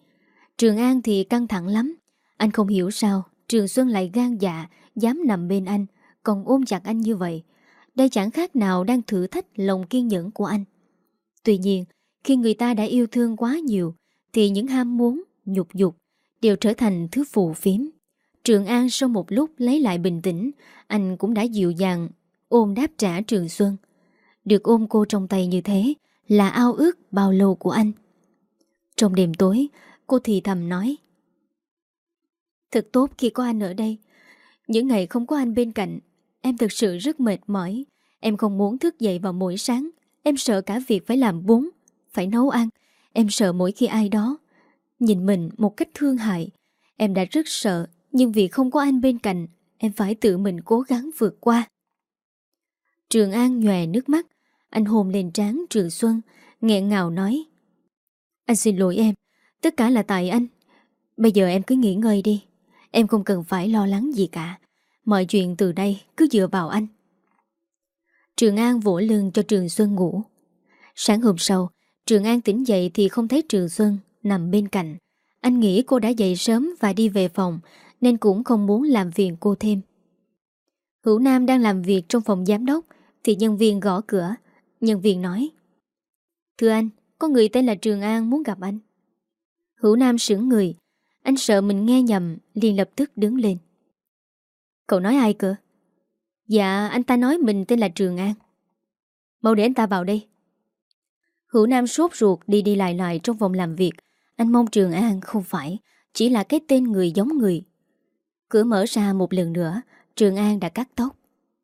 A: Trường An thì căng thẳng lắm, anh không hiểu sao Trường Xuân lại gan dạ, dám nằm bên anh, còn ôm chặt anh như vậy. Đây chẳng khác nào đang thử thách lòng kiên nhẫn của anh. Tuy nhiên, khi người ta đã yêu thương quá nhiều, thì những ham muốn, nhục dục đều trở thành thứ phù phiếm. Trường An sau một lúc lấy lại bình tĩnh, anh cũng đã dịu dàng ôm đáp trả Trường Xuân. Được ôm cô trong tay như thế là ao ước bao lâu của anh. Trong đêm tối, cô thì thầm nói Thật tốt khi có anh ở đây. Những ngày không có anh bên cạnh, em thực sự rất mệt mỏi. Em không muốn thức dậy vào mỗi sáng. Em sợ cả việc phải làm bún, phải nấu ăn. Em sợ mỗi khi ai đó nhìn mình một cách thương hại. Em đã rất sợ, nhưng vì không có anh bên cạnh, em phải tự mình cố gắng vượt qua. Trường An nhòe nước mắt, anh hôn lên trán Trường Xuân, nghẹn ngào nói. Anh xin lỗi em, tất cả là tại anh. Bây giờ em cứ nghỉ ngơi đi. Em không cần phải lo lắng gì cả Mọi chuyện từ đây cứ dựa vào anh Trường An vỗ lưng cho Trường Xuân ngủ Sáng hôm sau Trường An tỉnh dậy thì không thấy Trường Xuân Nằm bên cạnh. Anh nghĩ cô đã dậy sớm và đi về phòng Nên cũng không muốn làm phiền cô thêm. Hữu Nam đang làm việc trong phòng giám đốc Thì nhân viên gõ cửa. Nhân viên nói Thưa anh, có người tên là Trường An muốn gặp anh. Hữu Nam sững người. Anh sợ mình nghe nhầm liền lập tức đứng lên. Cậu nói ai cơ? Dạ anh ta nói mình tên là Trường An. Mau để anh ta vào đây. Hữu Nam sốt ruột đi đi lại lại trong phòng làm việc. Anh mong Trường An không phải Chỉ là cái tên người giống người Cửa mở ra một lần nữa Trường An đã cắt tóc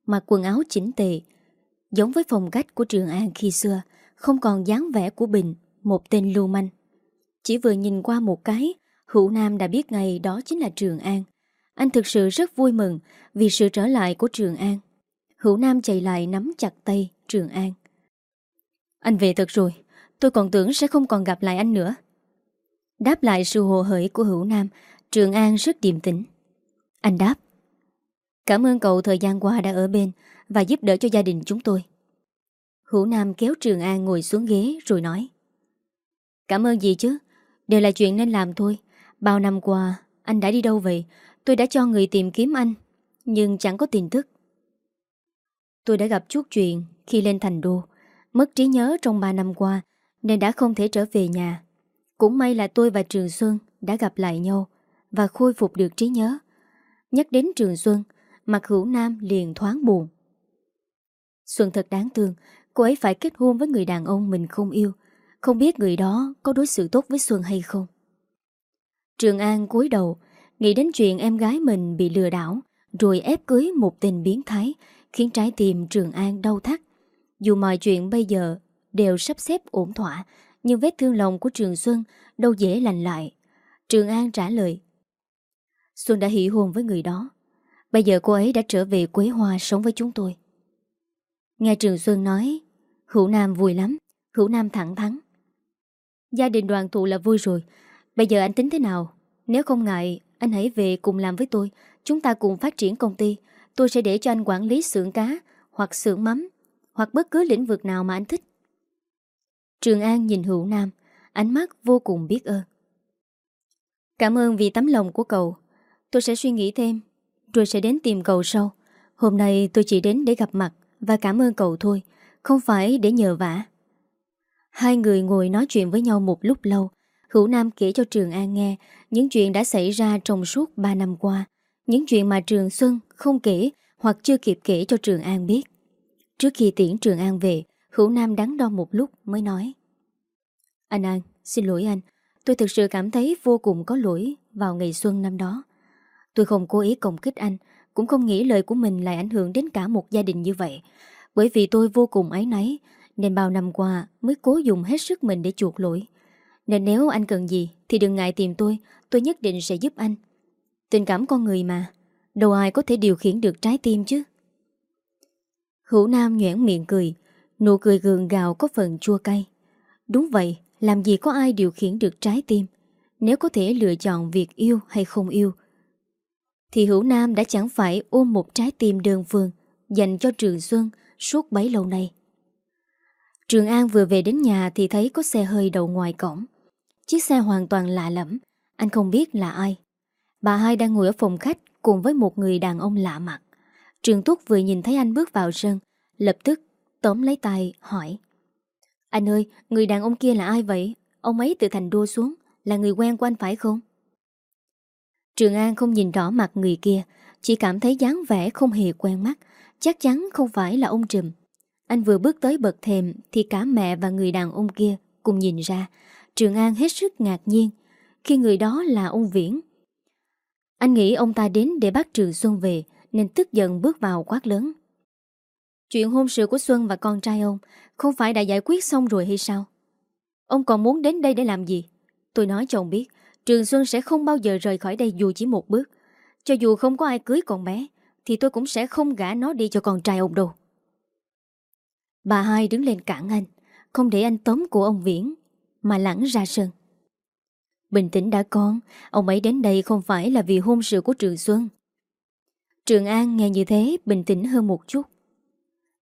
A: Mặc quần áo chỉnh tề Giống với phong cách của Trường An khi xưa Không còn dáng vẻ của Bình Một tên lưu manh Chỉ vừa nhìn qua một cái Hữu Nam đã biết ngay đó chính là Trường An. Anh thực sự rất vui mừng vì sự trở lại của Trường An. Hữu Nam chạy lại nắm chặt tay Trường An. Anh về thật rồi, tôi còn tưởng sẽ không còn gặp lại anh nữa. Đáp lại sự hồ hởi của Hữu Nam, Trường An rất điềm tĩnh. Anh đáp. Cảm ơn cậu thời gian qua đã ở bên và giúp đỡ cho gia đình chúng tôi. Hữu Nam kéo Trường An ngồi xuống ghế rồi nói. Cảm ơn gì chứ, đều là chuyện nên làm thôi. Bao năm qua, anh đã đi đâu vậy? Tôi đã cho người tìm kiếm anh, nhưng chẳng có tin tức. Tôi đã gặp chút chuyện khi lên thành đô, mất trí nhớ trong 3 năm qua, nên đã không thể trở về nhà. Cũng may là tôi và Trường Xuân đã gặp lại nhau và khôi phục được trí nhớ. Nhắc đến Trường Xuân, mặt hữu nam liền thoáng buồn. Xuân thật đáng thương, cô ấy phải kết hôn với người đàn ông mình không yêu. Không biết người đó có đối xử tốt với Xuân hay không. Trường An cúi đầu, nghĩ đến chuyện em gái mình bị lừa đảo, rồi ép cưới một tình biến thái, khiến trái tim Trường An đau thắt. Dù mọi chuyện bây giờ đều sắp xếp ổn thỏa, nhưng vết thương lòng của Trường Xuân đâu dễ lành lại. Trường An trả lời. Xuân đã hỷ hôn với người đó. Bây giờ cô ấy đã trở về Quế Hoa sống với chúng tôi. Nghe Trường Xuân nói, Hữu Nam vui lắm, Hữu Nam thẳng thắn. Gia đình đoàn tụ là vui rồi, Bây giờ anh tính thế nào? Nếu không ngại, anh hãy về cùng làm với tôi. Chúng ta cùng phát triển công ty. Tôi sẽ để cho anh quản lý xưởng cá, hoặc xưởng mắm, hoặc bất cứ lĩnh vực nào mà anh thích. Trường An nhìn Hữu Nam, ánh mắt vô cùng biết ơn. Cảm ơn vì tấm lòng của cậu. Tôi sẽ suy nghĩ thêm, rồi sẽ đến tìm cậu sau. Hôm nay tôi chỉ đến để gặp mặt và cảm ơn cậu thôi, không phải để nhờ vả. Hai người ngồi nói chuyện với nhau một lúc lâu, Hữu Nam kể cho Trường An nghe những chuyện đã xảy ra trong suốt 3 năm qua, những chuyện mà Trường Xuân không kể hoặc chưa kịp kể cho Trường An biết. Trước khi tiễn Trường An về, Hữu Nam đắn đo một lúc mới nói. Anh An, xin lỗi anh, tôi thực sự cảm thấy vô cùng có lỗi vào ngày xuân năm đó. Tôi không cố ý công kích anh, cũng không nghĩ lời của mình lại ảnh hưởng đến cả một gia đình như vậy. Bởi vì tôi vô cùng ái náy, nên bao năm qua mới cố dùng hết sức mình để chuộc lỗi. Nên nếu anh cần gì Thì đừng ngại tìm tôi Tôi nhất định sẽ giúp anh Tình cảm con người mà Đâu ai có thể điều khiển được trái tim chứ Hữu Nam nhoảng miệng cười Nụ cười gượng gạo có phần chua cay. Đúng vậy, Làm gì có ai điều khiển được trái tim. Nếu có thể lựa chọn việc yêu hay không yêu, Thì Hữu Nam đã chẳng phải ôm một trái tim đơn phương Dành cho Trường Xuân Suốt bấy lâu nay. Trường An vừa về đến nhà Thì thấy có xe hơi đậu ngoài cổng. Chiếc xe hoàn toàn lạ lẫm, Anh không biết là ai. Bà hai đang ngồi ở phòng khách Cùng với một người đàn ông lạ mặt. Trường Túc vừa nhìn thấy anh bước vào sân, Lập tức tóm lấy tay, hỏi. Anh ơi, Người đàn ông kia là ai vậy? Ông ấy từ thành đô xuống, Là người quen của anh phải không? Trường An không nhìn rõ mặt người kia, Chỉ cảm thấy dáng vẻ không hề quen mắt. Chắc chắn không phải là ông Trùm. Anh vừa bước tới bậc thềm Thì cả mẹ và người đàn ông kia Cùng nhìn ra. Trường An hết sức ngạc nhiên. Khi người đó là ông Viễn. Anh nghĩ ông ta đến để bắt Trường Xuân về, Nên tức giận bước vào quát lớn. Chuyện hôn sự của Xuân và con trai ông Không phải đã giải quyết xong rồi hay sao? Ông còn muốn đến đây để làm gì? Tôi nói cho ông biết, Trường Xuân sẽ không bao giờ rời khỏi đây dù chỉ một bước. Cho dù không có ai cưới con bé, Thì tôi cũng sẽ không gả nó đi cho con trai ông đâu. Bà hai đứng lên cản anh, Không để anh tóm của ông Viễn, Mà lẳng ra sân. Bình tĩnh đã con Ông ấy đến đây không phải là vì hôn sự của Trường Xuân. Trường An nghe như thế, Bình tĩnh hơn một chút.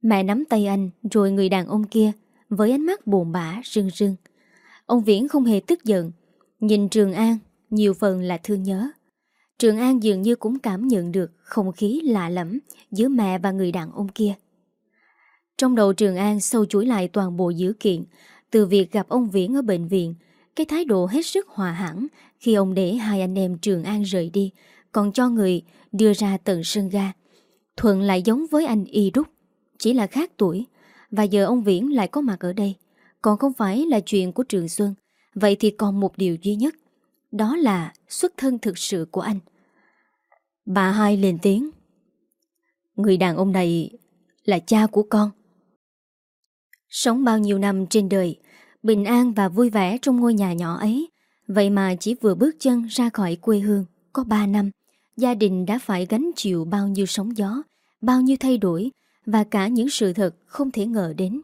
A: Mẹ nắm tay anh, rồi người đàn ông kia, Với ánh mắt buồn bã, rưng rưng. Ông Viễn không hề tức giận. Nhìn Trường An, Nhiều phần là thương nhớ. Trường An dường như cũng cảm nhận được Không khí lạ lẫm Giữa mẹ và người đàn ông kia. Trong đầu Trường An sâu chuỗi lại toàn bộ dữ kiện, Từ việc gặp ông Viễn ở bệnh viện, Cái thái độ hết sức hòa hẳn Khi ông để hai anh em Trường An rời đi, Còn cho người đưa ra tận sân ga. Thuận lại giống với anh Y Đúc. Chỉ là khác tuổi, Và giờ ông Viễn lại có mặt ở đây. Còn không phải là chuyện của Trường Xuân Vậy thì còn một điều duy nhất, Đó là xuất thân thực sự của anh. Bà hai lên tiếng. Người đàn ông này là cha của con. Sống bao nhiêu năm trên đời, Bình an và vui vẻ trong ngôi nhà nhỏ ấy, Vậy mà chỉ vừa bước chân ra khỏi quê hương Có 3 năm, Gia đình đã phải gánh chịu bao nhiêu sóng gió, Bao nhiêu thay đổi và cả những sự thật không thể ngờ đến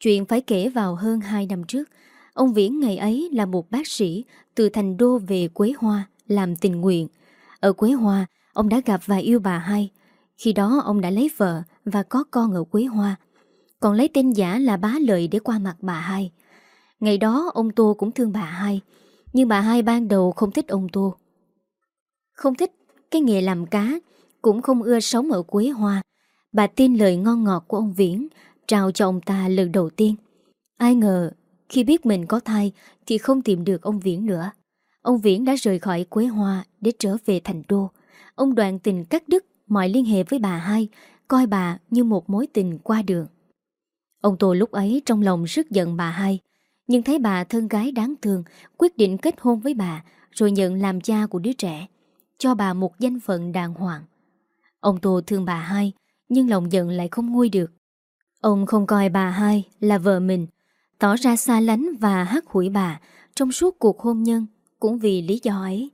A: Chuyện phải kể vào hơn 2 năm trước Ông Viễn ngày ấy là một bác sĩ từ thành đô về Quế Hoa làm tình nguyện. Ở Quế Hoa, ông đã gặp và yêu bà hai. Khi đó ông đã lấy vợ và có con ở Quế Hoa. Còn lấy tên giả là bá lợi để qua mặt bà hai. Ngày đó ông Tô cũng thương bà hai. Nhưng bà hai ban đầu không thích ông Tô. Không thích cái nghề làm cá, cũng không ưa sống ở Quế Hoa. Bà tin lời ngon ngọt của ông Viễn, trao cho ông ta lần đầu tiên. Ai ngờ khi biết mình có thai thì không tìm được ông Viễn nữa. Ông Viễn đã rời khỏi Quế Hoa để trở về thành đô. Ông đoạn tình cắt đứt mọi liên hệ với bà hai, coi bà như một mối tình qua đường. Ông Tô lúc ấy trong lòng rất giận bà hai, nhưng thấy bà thân gái đáng thương, quyết định kết hôn với bà rồi nhận làm cha của đứa trẻ, cho bà một danh phận đàng hoàng. Ông Tô thương bà hai, nhưng lòng giận lại không nguôi được. Ông không coi bà hai là vợ mình, tỏ ra xa lánh và hắt hủi bà trong suốt cuộc hôn nhân cũng vì lý do ấy.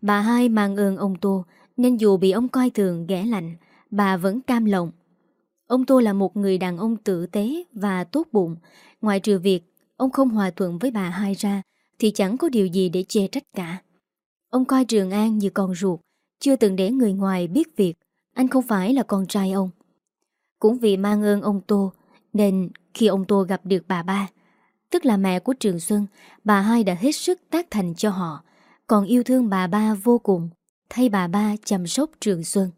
A: Bà hai mang ơn ông Tô nên dù bị ông coi thường ghẻ lạnh, bà vẫn cam lòng. Ông Tô là một người đàn ông tử tế và tốt bụng, ngoài trừ việc ông không hòa thuận với bà hai ra thì chẳng có điều gì để chê trách cả. Ông coi Trường An như con ruột, chưa từng để người ngoài biết việc anh không phải là con trai ông. Cũng vì mang ơn ông Tô, nên khi ông Tô gặp được bà ba, Tức là mẹ của Trường Xuân, Bà hai đã hết sức tác thành cho họ, Còn yêu thương bà ba vô cùng, Thay bà ba chăm sóc Trường Xuân.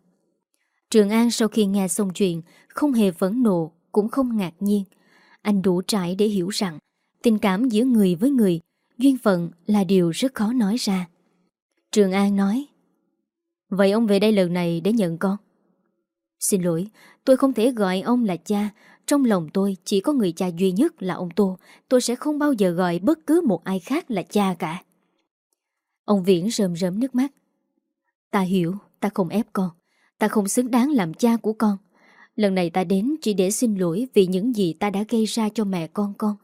A: Trường An sau khi nghe xong chuyện, Không hề phẫn nộ, Cũng không ngạc nhiên. Anh đủ trải để hiểu rằng, Tình cảm giữa người với người, Duyên phận là điều rất khó nói ra. Trường An nói Vậy ông về đây lần này để nhận con. Xin lỗi, Tôi không thể gọi ông là cha. Trong lòng tôi, chỉ có người cha duy nhất là ông Tô. Tôi sẽ không bao giờ gọi bất cứ một ai khác là cha cả. Ông Viễn rơm rớm nước mắt. Ta hiểu, Ta không ép con. Ta không xứng đáng làm cha của con. Lần này ta đến chỉ để xin lỗi Vì những gì ta đã gây ra cho mẹ con con.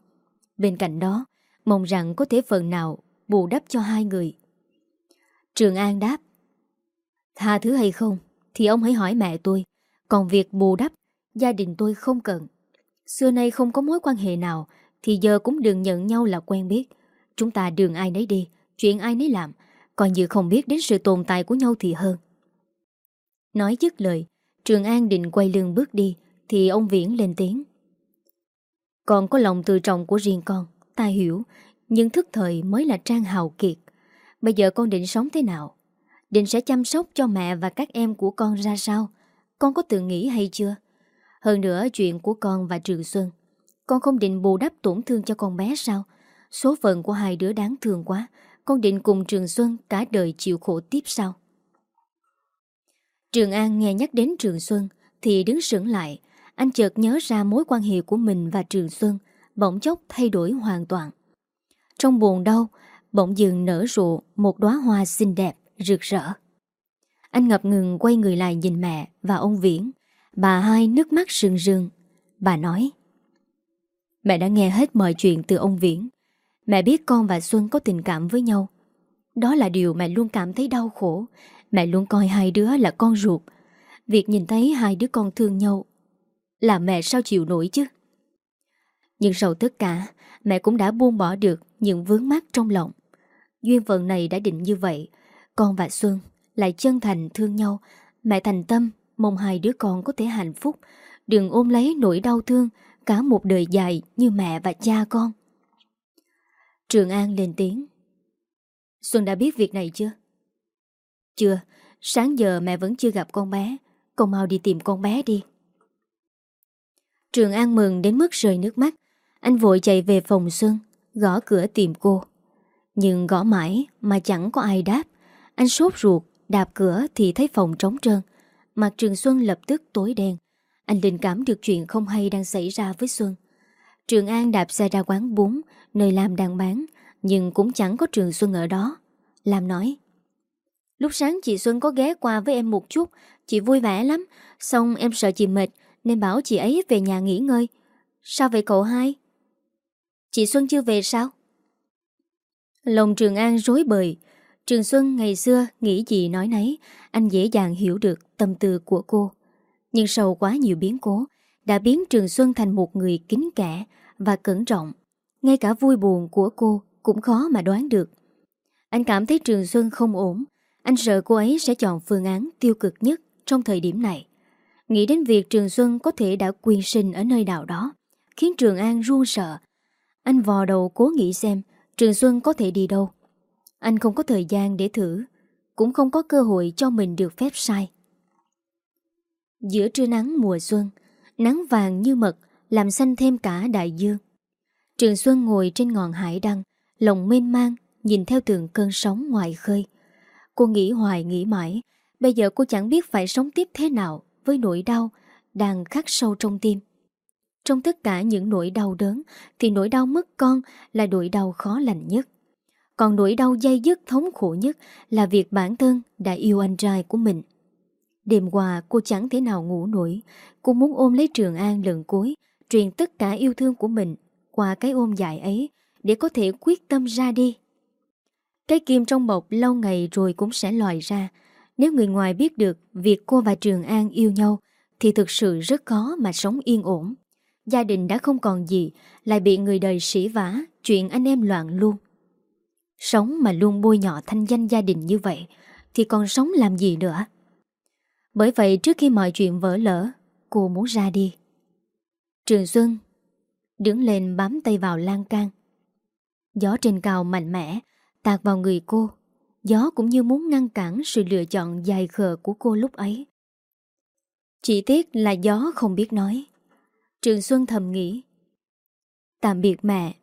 A: Bên cạnh đó, Mong rằng có thể phần nào bù đắp cho hai người. Trường An đáp Tha thứ hay không Thì ông hãy hỏi mẹ tôi. Còn việc bù đắp, Gia đình tôi không cần. Xưa nay không có mối quan hệ nào, Thì giờ cũng đừng nhận nhau là quen biết. Chúng ta đường ai nấy đi, Chuyện ai nấy làm Còn như không biết đến sự tồn tại của nhau thì hơn. Nói dứt lời, Trường An định quay lưng bước đi, Thì ông Viễn lên tiếng. Con có lòng tự trọng của riêng con, Ta hiểu, Nhưng thức thời mới là trang hào kiệt. Bây giờ con định sống thế nào? Định sẽ chăm sóc cho mẹ và các em của con ra sao? Con có tự nghĩ hay chưa? Hơn nữa chuyện của con và Trường Xuân Con không định bù đắp tổn thương cho con bé sao? Số phận của hai đứa đáng thương quá Con định cùng Trường Xuân cả đời chịu khổ tiếp sau. Trường An nghe nhắc đến Trường Xuân Thì đứng sững lại. Anh chợt nhớ ra mối quan hệ của mình và Trường Xuân Bỗng chốc thay đổi hoàn toàn. Trong buồn đau Bỗng dừng nở rộ một đóa hoa xinh đẹp, rực rỡ. Anh ngập ngừng quay người lại nhìn mẹ và ông Viễn. Bà hai nước mắt rưng rưng Bà nói, Mẹ đã nghe hết mọi chuyện từ ông Viễn. Mẹ biết con và Xuân có tình cảm với nhau. Đó là điều mẹ luôn cảm thấy đau khổ. Mẹ luôn coi hai đứa là con ruột. Việc nhìn thấy hai đứa con thương nhau Là mẹ sao chịu nổi chứ? Nhưng sau tất cả, Mẹ cũng đã buông bỏ được Những vướng mắc trong lòng. Duyên phận này đã định như vậy con và Xuân lại chân thành thương nhau. Mẹ thành tâm Mong hai đứa con có thể hạnh phúc. Đừng ôm lấy nỗi đau thương Cả một đời dài như mẹ và cha con. Trường An lên tiếng. Xuân đã biết việc này chưa? Chưa, sáng giờ mẹ vẫn chưa gặp con bé. Con mau đi tìm con bé đi. Trường An mừng đến mức rơi nước mắt. Anh vội chạy về phòng Xuân Gõ cửa tìm cô. Nhưng gõ mãi mà chẳng có ai đáp. Anh sốt ruột, Đạp cửa thì thấy phòng trống trơn. Mặt Trường Xuân lập tức tối đen. Anh định cảm được chuyện không hay đang xảy ra với Xuân. Trường An đạp xe ra quán bún, Nơi Lam đang bán, Nhưng cũng chẳng có Trường Xuân ở đó. Lam nói, Lúc sáng chị Xuân có ghé qua với em một chút, Chị vui vẻ lắm, Xong em sợ chị mệt, Nên bảo chị ấy về nhà nghỉ ngơi. Sao vậy cậu hai? Chị Xuân chưa về sao? Lòng Trường An rối bời Trường Xuân ngày xưa nghĩ gì nói nấy Anh dễ dàng hiểu được tâm tư của cô Nhưng sau quá nhiều biến cố Đã biến Trường Xuân thành một người kính kẻ Và cẩn trọng Ngay cả vui buồn của cô Cũng khó mà đoán được Anh cảm thấy Trường Xuân không ổn anh sợ cô ấy sẽ chọn phương án tiêu cực nhất trong thời điểm này. Nghĩ đến việc Trường Xuân có thể đã quyên sinh ở nơi nào đó, khiến Trường An run sợ. Anh vò đầu cố nghĩ xem Trường Xuân có thể đi đâu. Anh không có thời gian để thử, cũng không có cơ hội cho mình được phép sai. Giữa trưa nắng mùa xuân, nắng vàng như mật làm xanh thêm cả đại dương. Trường Xuân ngồi trên ngọn hải đăng, lòng mênh mang, nhìn theo từng cơn sóng ngoài khơi. Cô nghĩ hoài nghĩ mãi Bây giờ cô chẳng biết phải sống tiếp thế nào Với nỗi đau Đang khắc sâu trong tim Trong tất cả những nỗi đau đớn Thì nỗi đau mất con Là nỗi đau khó lành nhất còn nỗi đau dây dứt thống khổ nhất Là việc bản thân đã yêu anh trai của mình Đêm qua cô chẳng thể nào ngủ nổi Cô muốn ôm lấy Trường An lần cuối Truyền tất cả yêu thương của mình Qua cái ôm dài ấy Để có thể quyết tâm ra đi cái kim trong bọc lâu ngày rồi cũng sẽ lòi ra. Nếu người ngoài biết được việc cô và Trường An yêu nhau thì thực sự rất khó mà sống yên ổn. Gia đình đã không còn gì, lại bị người đời sỉ vả, chuyện anh em loạn luôn. Sống mà luôn bôi nhọ thanh danh gia đình như vậy thì còn sống làm gì nữa. Bởi vậy trước khi mọi chuyện vỡ lỡ, cô muốn ra đi. Trường Xuân đứng lên bám tay vào lan can. Gió trên cao mạnh mẽ, tạt vào người cô. Gió cũng như muốn ngăn cản sự lựa chọn dài khờ của cô lúc ấy. Chỉ tiếc là gió không biết nói. Trường Xuân thầm nghĩ. Tạm biệt mẹ,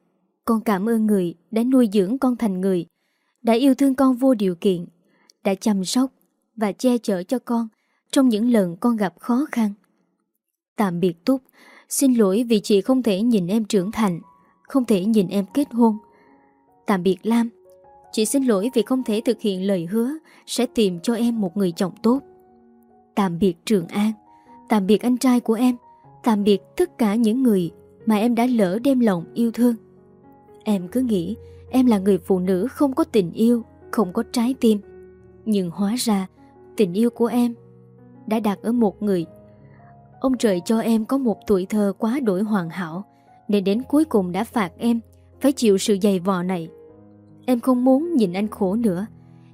A: con cảm ơn người đã nuôi dưỡng con thành người, đã yêu thương con vô điều kiện, đã chăm sóc và che chở cho con trong những lần con gặp khó khăn. Tạm biệt Túc, xin lỗi vì chị không thể nhìn em trưởng thành, không thể nhìn em kết hôn. Tạm biệt Lam, Chị xin lỗi vì không thể thực hiện lời hứa Sẽ tìm cho em một người chồng tốt Tạm biệt Trường An Tạm biệt anh trai của em Tạm biệt tất cả những người Mà em đã lỡ đem lòng yêu thương Em cứ nghĩ Em là người phụ nữ không có tình yêu, Không có trái tim. Nhưng hóa ra, Tình yêu của em Đã đặt ở một người. Ông trời cho em có một tuổi thơ quá đổi hoàn hảo, Nên đến cuối cùng đã phạt em Phải chịu sự dày vò này. Em không muốn nhìn anh khổ nữa,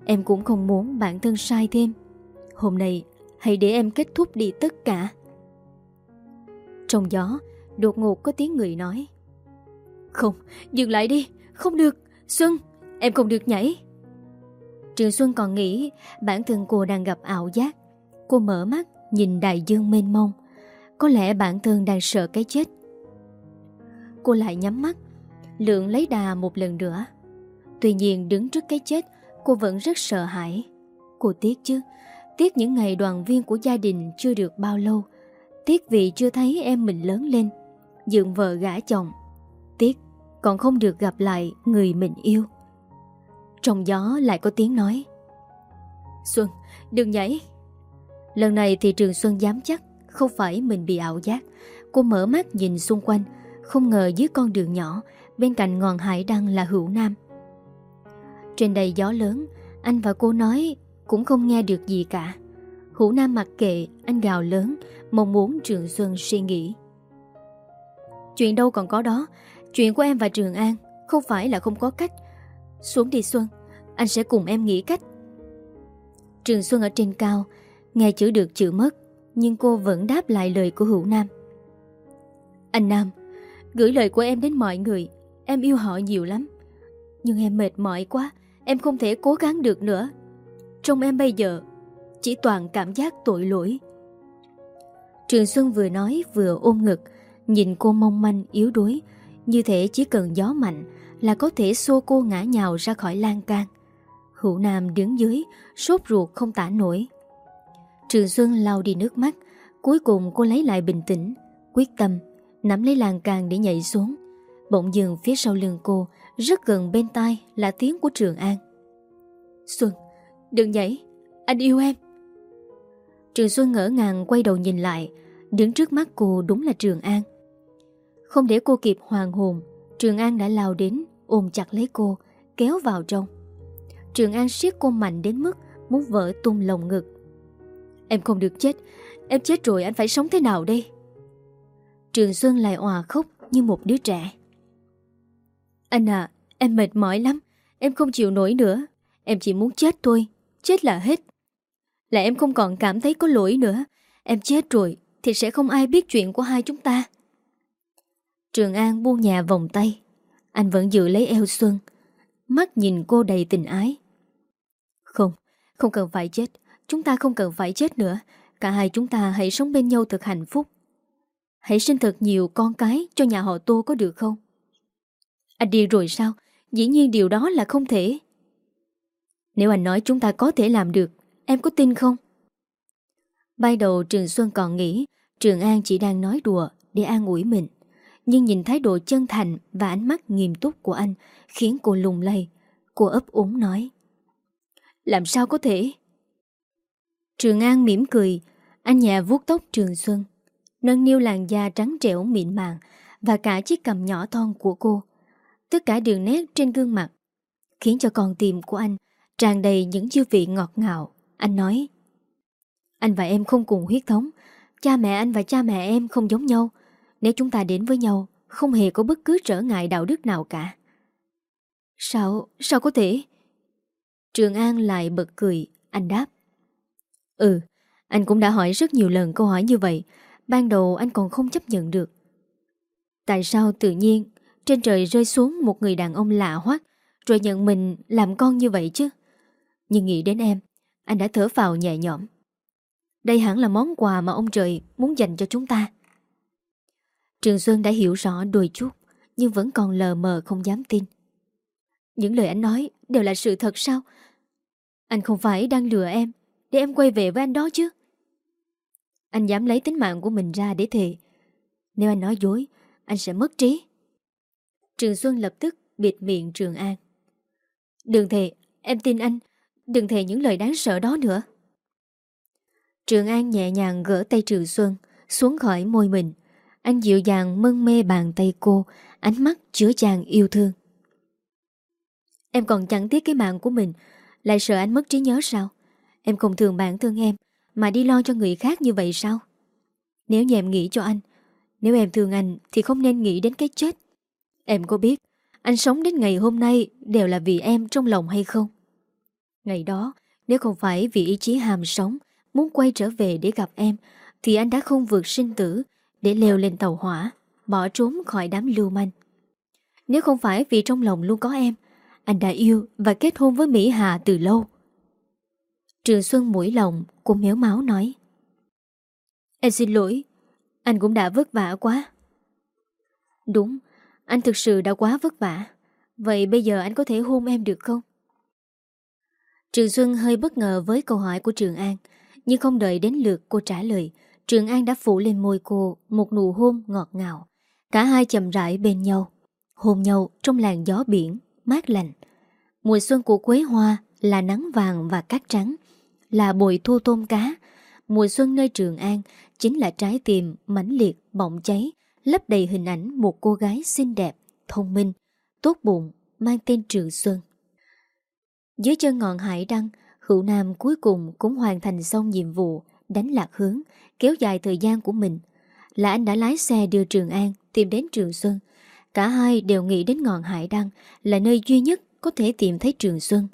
A: Em cũng không muốn bản thân sai thêm. Hôm nay, Hãy để em kết thúc đi tất cả. Trong gió, Đột ngột có tiếng người nói. Không, dừng lại đi. Không được, Xuân Em không được nhảy. Trường Xuân còn nghĩ bản thân cô đang gặp ảo giác. Cô mở mắt nhìn đại dương mênh mông. Có lẽ bản thân đang sợ cái chết. Cô lại nhắm mắt Lượng lấy đà một lần nữa. Tuy nhiên đứng trước cái chết Cô vẫn rất sợ hãi. Cô tiếc chứ. Tiếc những ngày đoàn viên của gia đình chưa được bao lâu. Tiếc vì chưa thấy em mình lớn lên. Dựng vợ gã chồng còn không được gặp lại người mình yêu. Trong gió lại có tiếng nói. Xuân, đừng nhảy. Lần này thì Trường Xuân dám chắc Không phải mình bị ảo giác. Cô mở mắt nhìn xung quanh, Không ngờ dưới con đường nhỏ, Bên cạnh ngọn hải đăng là hữu nam. Trên đầy gió lớn, Anh và cô nói cũng không nghe được gì cả. Hữu Nam mặc kệ, Anh gào lớn, Mong muốn Trường Xuân suy nghĩ. Chuyện đâu còn có đó Chuyện của em và Trường An Không phải là không có cách. Xuống đi Xuân, Anh sẽ cùng em nghĩ cách. Trường Xuân ở trên cao, Nghe chữ được chữ mất, Nhưng cô vẫn đáp lại lời của Hữu Nam. Anh Nam, Gửi lời của em đến mọi người, Em yêu họ nhiều lắm. Nhưng em mệt mỏi quá, Em không thể cố gắng được nữa. Trong em bây giờ, Chỉ toàn cảm giác tội lỗi. Trường Xuân vừa nói, vừa ôm ngực, Nhìn cô mong manh, yếu đuối như thế chỉ cần gió mạnh Là có thể xô cô ngã nhào ra khỏi lan can. Hữu Nam đứng dưới, Sốt ruột không tả nổi. Trường Xuân lau đi nước mắt, Cuối cùng cô lấy lại bình tĩnh, Quyết tâm, Nắm lấy lan can để nhảy xuống. Bỗng dừng phía sau lưng cô, Rất gần bên tai là tiếng của Trường An. Xuân, Đừng nhảy, Anh yêu em. Trường Xuân ngỡ ngàng quay đầu nhìn lại, Đứng trước mắt cô đúng là Trường An. Không để cô kịp hoàng hồn, Trường An đã lao đến, Ôm chặt lấy cô, Kéo vào trong. Trường An siết cô mạnh đến mức Muốn vỡ tung lồng ngực. Em không được chết, Em chết rồi anh phải sống thế nào đây? Trường Xuân lại òa khóc như một đứa trẻ. Anh à Em mệt mỏi lắm, Em không chịu nổi nữa, Em chỉ muốn chết thôi, Chết là hết. Là em không còn cảm thấy có lỗi nữa, Em chết rồi thì sẽ không ai biết chuyện của hai chúng ta. Trường An buông nhà vòng tay. Anh vẫn giữ lấy eo Xuân. Mắt nhìn cô đầy tình ái. Không, không cần phải chết. Chúng ta không cần phải chết nữa. Cả hai chúng ta hãy sống bên nhau thật hạnh phúc. Hãy sinh thật nhiều con cái Cho nhà họ Tô có được không? Anh đi rồi sao? Dĩ nhiên điều đó là không thể. Nếu anh nói chúng ta có thể làm được Em có tin không? Ban đầu Trường Xuân còn nghĩ Trường An chỉ đang nói đùa để an ủi mình. Nhưng nhìn thái độ chân thành Và ánh mắt nghiêm túc của anh Khiến cô lùng lay Cô ấp úng nói Làm sao có thể Trường An mỉm cười Anh nhẹ vuốt tóc Trường Xuân Nâng niu làn da trắng trẻo mịn màng Và cả chiếc cầm nhỏ thon của cô Tất cả đường nét trên gương mặt Khiến cho con tim của anh tràn đầy những dư vị ngọt ngào. Anh nói, anh và em không cùng huyết thống, cha mẹ anh và cha mẹ em không giống nhau. Nếu chúng ta đến với nhau, không hề có bất cứ trở ngại đạo đức nào cả. Sao, sao có thể? Trường An lại bật cười, anh đáp. Ừ, anh cũng đã hỏi rất nhiều lần câu hỏi như vậy, ban đầu anh còn không chấp nhận được. Tại sao tự nhiên trên trời rơi xuống một người đàn ông lạ hoắc rồi nhận mình làm con như vậy chứ? Nhưng nghĩ đến em Anh đã thở vào nhẹ nhõm Đây hẳn là món quà mà ông trời Muốn dành cho chúng ta Trường Xuân đã hiểu rõ đôi chút, Nhưng vẫn còn lờ mờ không dám tin. Những lời anh nói Đều là sự thật sao? Anh không phải đang lừa em, Để em quay về với anh đó chứ. Anh dám lấy tính mạng của mình ra để thề. Nếu anh nói dối, Anh sẽ mất trí. Trường Xuân lập tức bịt miệng Trường An. Đừng thề, Em tin anh. Đừng thề những lời đáng sợ đó nữa. Trường An nhẹ nhàng gỡ tay Trường Xuân, Xuống khỏi môi mình. Anh dịu dàng mân mê bàn tay cô, Ánh mắt chứa chàng yêu thương. Em còn chẳng tiếc cái mạng của mình, Lại sợ anh mất trí nhớ sao? Em không thường bản thân em, Mà đi lo cho người khác như vậy sao? Nếu như em nghĩ cho anh, Nếu em thương anh thì không nên nghĩ đến cái chết. Em có biết, Anh sống đến ngày hôm nay Đều là vì em trong lòng hay không? Ngày đó, Nếu không phải vì ý chí hàm sống Muốn quay trở về để gặp em, Thì anh đã không vượt sinh tử để leo lên tàu hỏa, Bỏ trốn khỏi đám lưu manh. Nếu không phải vì trong lòng luôn có em, Anh đã yêu và kết hôn với Mỹ Hà từ lâu. Trường Xuân mũi lòng Cũng méo máu nói. Em xin lỗi, Anh cũng đã vất vả quá. Đúng, Anh thực sự đã quá vất vả. Vậy bây giờ anh có thể hôn em được không? Trường Xuân hơi bất ngờ với câu hỏi của Trường An, Nhưng không đợi đến lượt cô trả lời Trường An đã phủ lên môi cô Một nụ hôn ngọt ngào Cả hai chậm rãi bên nhau Hôn nhau trong làn gió biển Mát lành. Mùa xuân của Quế Hoa là nắng vàng và cát trắng là bồi thu tôm cá. Mùa xuân nơi Trường An chính là trái tim mãnh liệt, bỏng cháy, lấp đầy hình ảnh một cô gái xinh đẹp, thông minh, tốt bụng, mang tên Trường Xuân. Dưới chân ngọn hải đăng, Hữu Nam cuối cùng cũng hoàn thành xong nhiệm vụ đánh lạc hướng, kéo dài thời gian của mình. Là anh đã lái xe đưa Trường An tìm đến Trường Xuân. Cả hai đều nghĩ đến ngọn hải đăng là nơi duy nhất có thể tìm thấy Trường Xuân.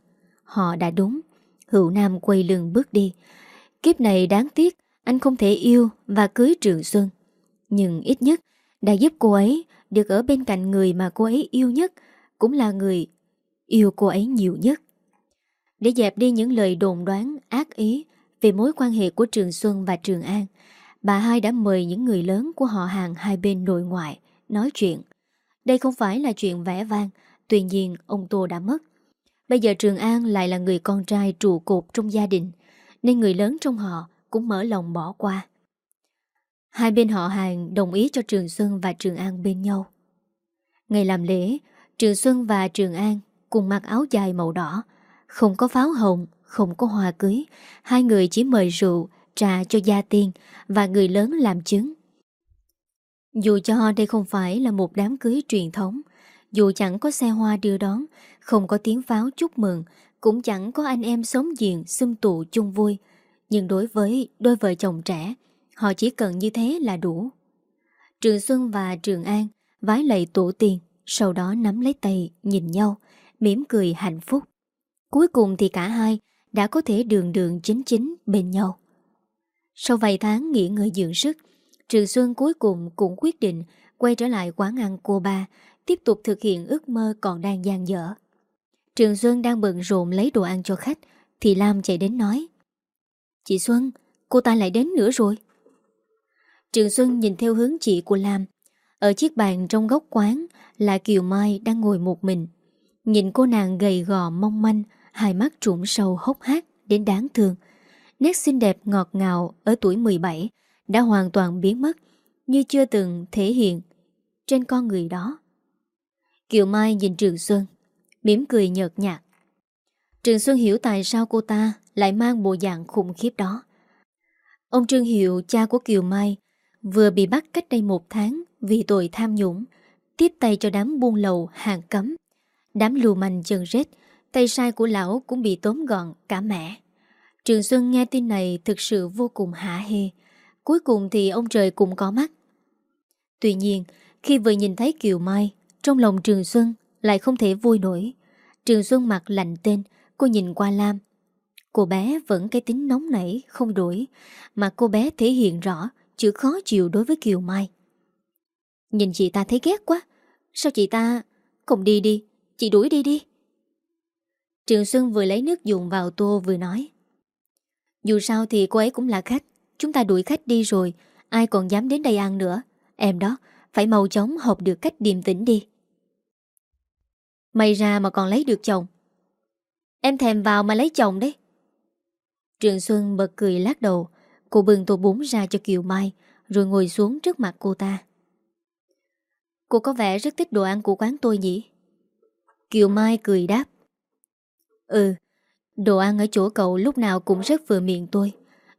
A: Họ đã đúng, Hữu Nam quay lưng bước đi Kiếp này đáng tiếc Anh không thể yêu và cưới Trường Xuân Nhưng ít nhất Đã giúp cô ấy được ở bên cạnh người mà cô ấy yêu nhất Cũng là người yêu cô ấy nhiều nhất Để dẹp đi những lời đồn đoán ác ý Về mối quan hệ của Trường Xuân và Trường An Bà hai đã mời những người lớn của họ hàng hai bên nội ngoại Nói chuyện Đây không phải là chuyện vẽ vang Tuy nhiên ông Tô đã mất Bây giờ Trường An lại là người con trai trụ cột trong gia đình, nên người lớn trong họ cũng mở lòng bỏ qua. Hai bên họ hàng đồng ý cho Trường Xuân và Trường An bên nhau. Ngày làm lễ, Trường Xuân và Trường An cùng mặc áo dài màu đỏ, không có pháo hồng, không có hoa cưới, hai người chỉ mời rượu, trà cho gia tiên và người lớn làm chứng. Dù cho đây không phải là một đám cưới truyền thống, dù chẳng có xe hoa đưa đón, không có tiếng pháo chúc mừng, cũng chẳng có anh em sống diện xâm tụ chung vui. Nhưng đối với đôi vợ chồng trẻ, họ chỉ cần như thế là đủ. Trường Xuân và Trường An vái lạy tổ tiên, sau đó nắm lấy tay, nhìn nhau, mỉm cười hạnh phúc. Cuối cùng thì cả hai đã có thể đường đường chính chính bên nhau. Sau vài tháng nghỉ ngơi dưỡng sức, Trường Xuân cuối cùng cũng quyết định quay trở lại quán ăn cô ba tiếp tục thực hiện ước mơ còn đang dang dở. Trường Xuân đang bận rộn lấy đồ ăn cho khách, thì Lam chạy đến nói. Chị Xuân, cô ta lại đến nữa rồi. Trường Xuân nhìn theo hướng chị của Lam. Ở chiếc bàn trong góc quán là Kiều Mai đang ngồi một mình. Nhìn cô nàng gầy gò mong manh, hai mắt trũng sâu hốc hác đến đáng thương. Nét xinh đẹp ngọt ngào ở tuổi 17 đã hoàn toàn biến mất, như chưa từng thể hiện trên con người đó. Kiều Mai nhìn Trường Xuân mỉm cười nhợt nhạt. Trường Xuân hiểu tại sao cô ta Lại mang bộ dạng khủng khiếp đó. Ông Trương Hiệu cha của Kiều Mai Vừa bị bắt cách đây một tháng Vì tội tham nhũng Tiếp tay cho đám buôn lầu hàng cấm. Đám lù manh chân rết Tay sai của lão cũng bị tóm gọn cả mẹ Trường Xuân nghe tin này Thực sự vô cùng hả hê Cuối cùng thì ông trời cũng có mắt Tuy nhiên Khi vừa nhìn thấy Kiều Mai trong lòng Trường Xuân lại không thể vui nổi. Trường Xuân mặt lạnh tên, cô nhìn qua Lam. Cô bé vẫn cái tính nóng nảy, không đổi, mà cô bé thể hiện rõ chữ khó chịu đối với Kiều Mai. Nhìn chị ta thấy ghét quá, sao chị ta... Không đi đi, chị đuổi đi đi. Trường Xuân vừa lấy nước dùng vào tô vừa nói. Dù sao thì cô ấy cũng là khách, chúng ta đuổi khách đi rồi, ai còn dám đến đây ăn nữa. Em đó, phải mau chóng học được cách điềm tĩnh đi. Mày ra mà còn lấy được chồng. Em thèm vào mà lấy chồng đấy. Trường Xuân bật cười lát đầu. Cô bưng tô bún ra cho Kiều Mai Rồi ngồi xuống trước mặt cô ta. Cô có vẻ rất thích đồ ăn của quán tôi nhỉ? Kiều Mai cười đáp. Ừ Đồ ăn ở chỗ cậu lúc nào cũng rất vừa miệng tôi.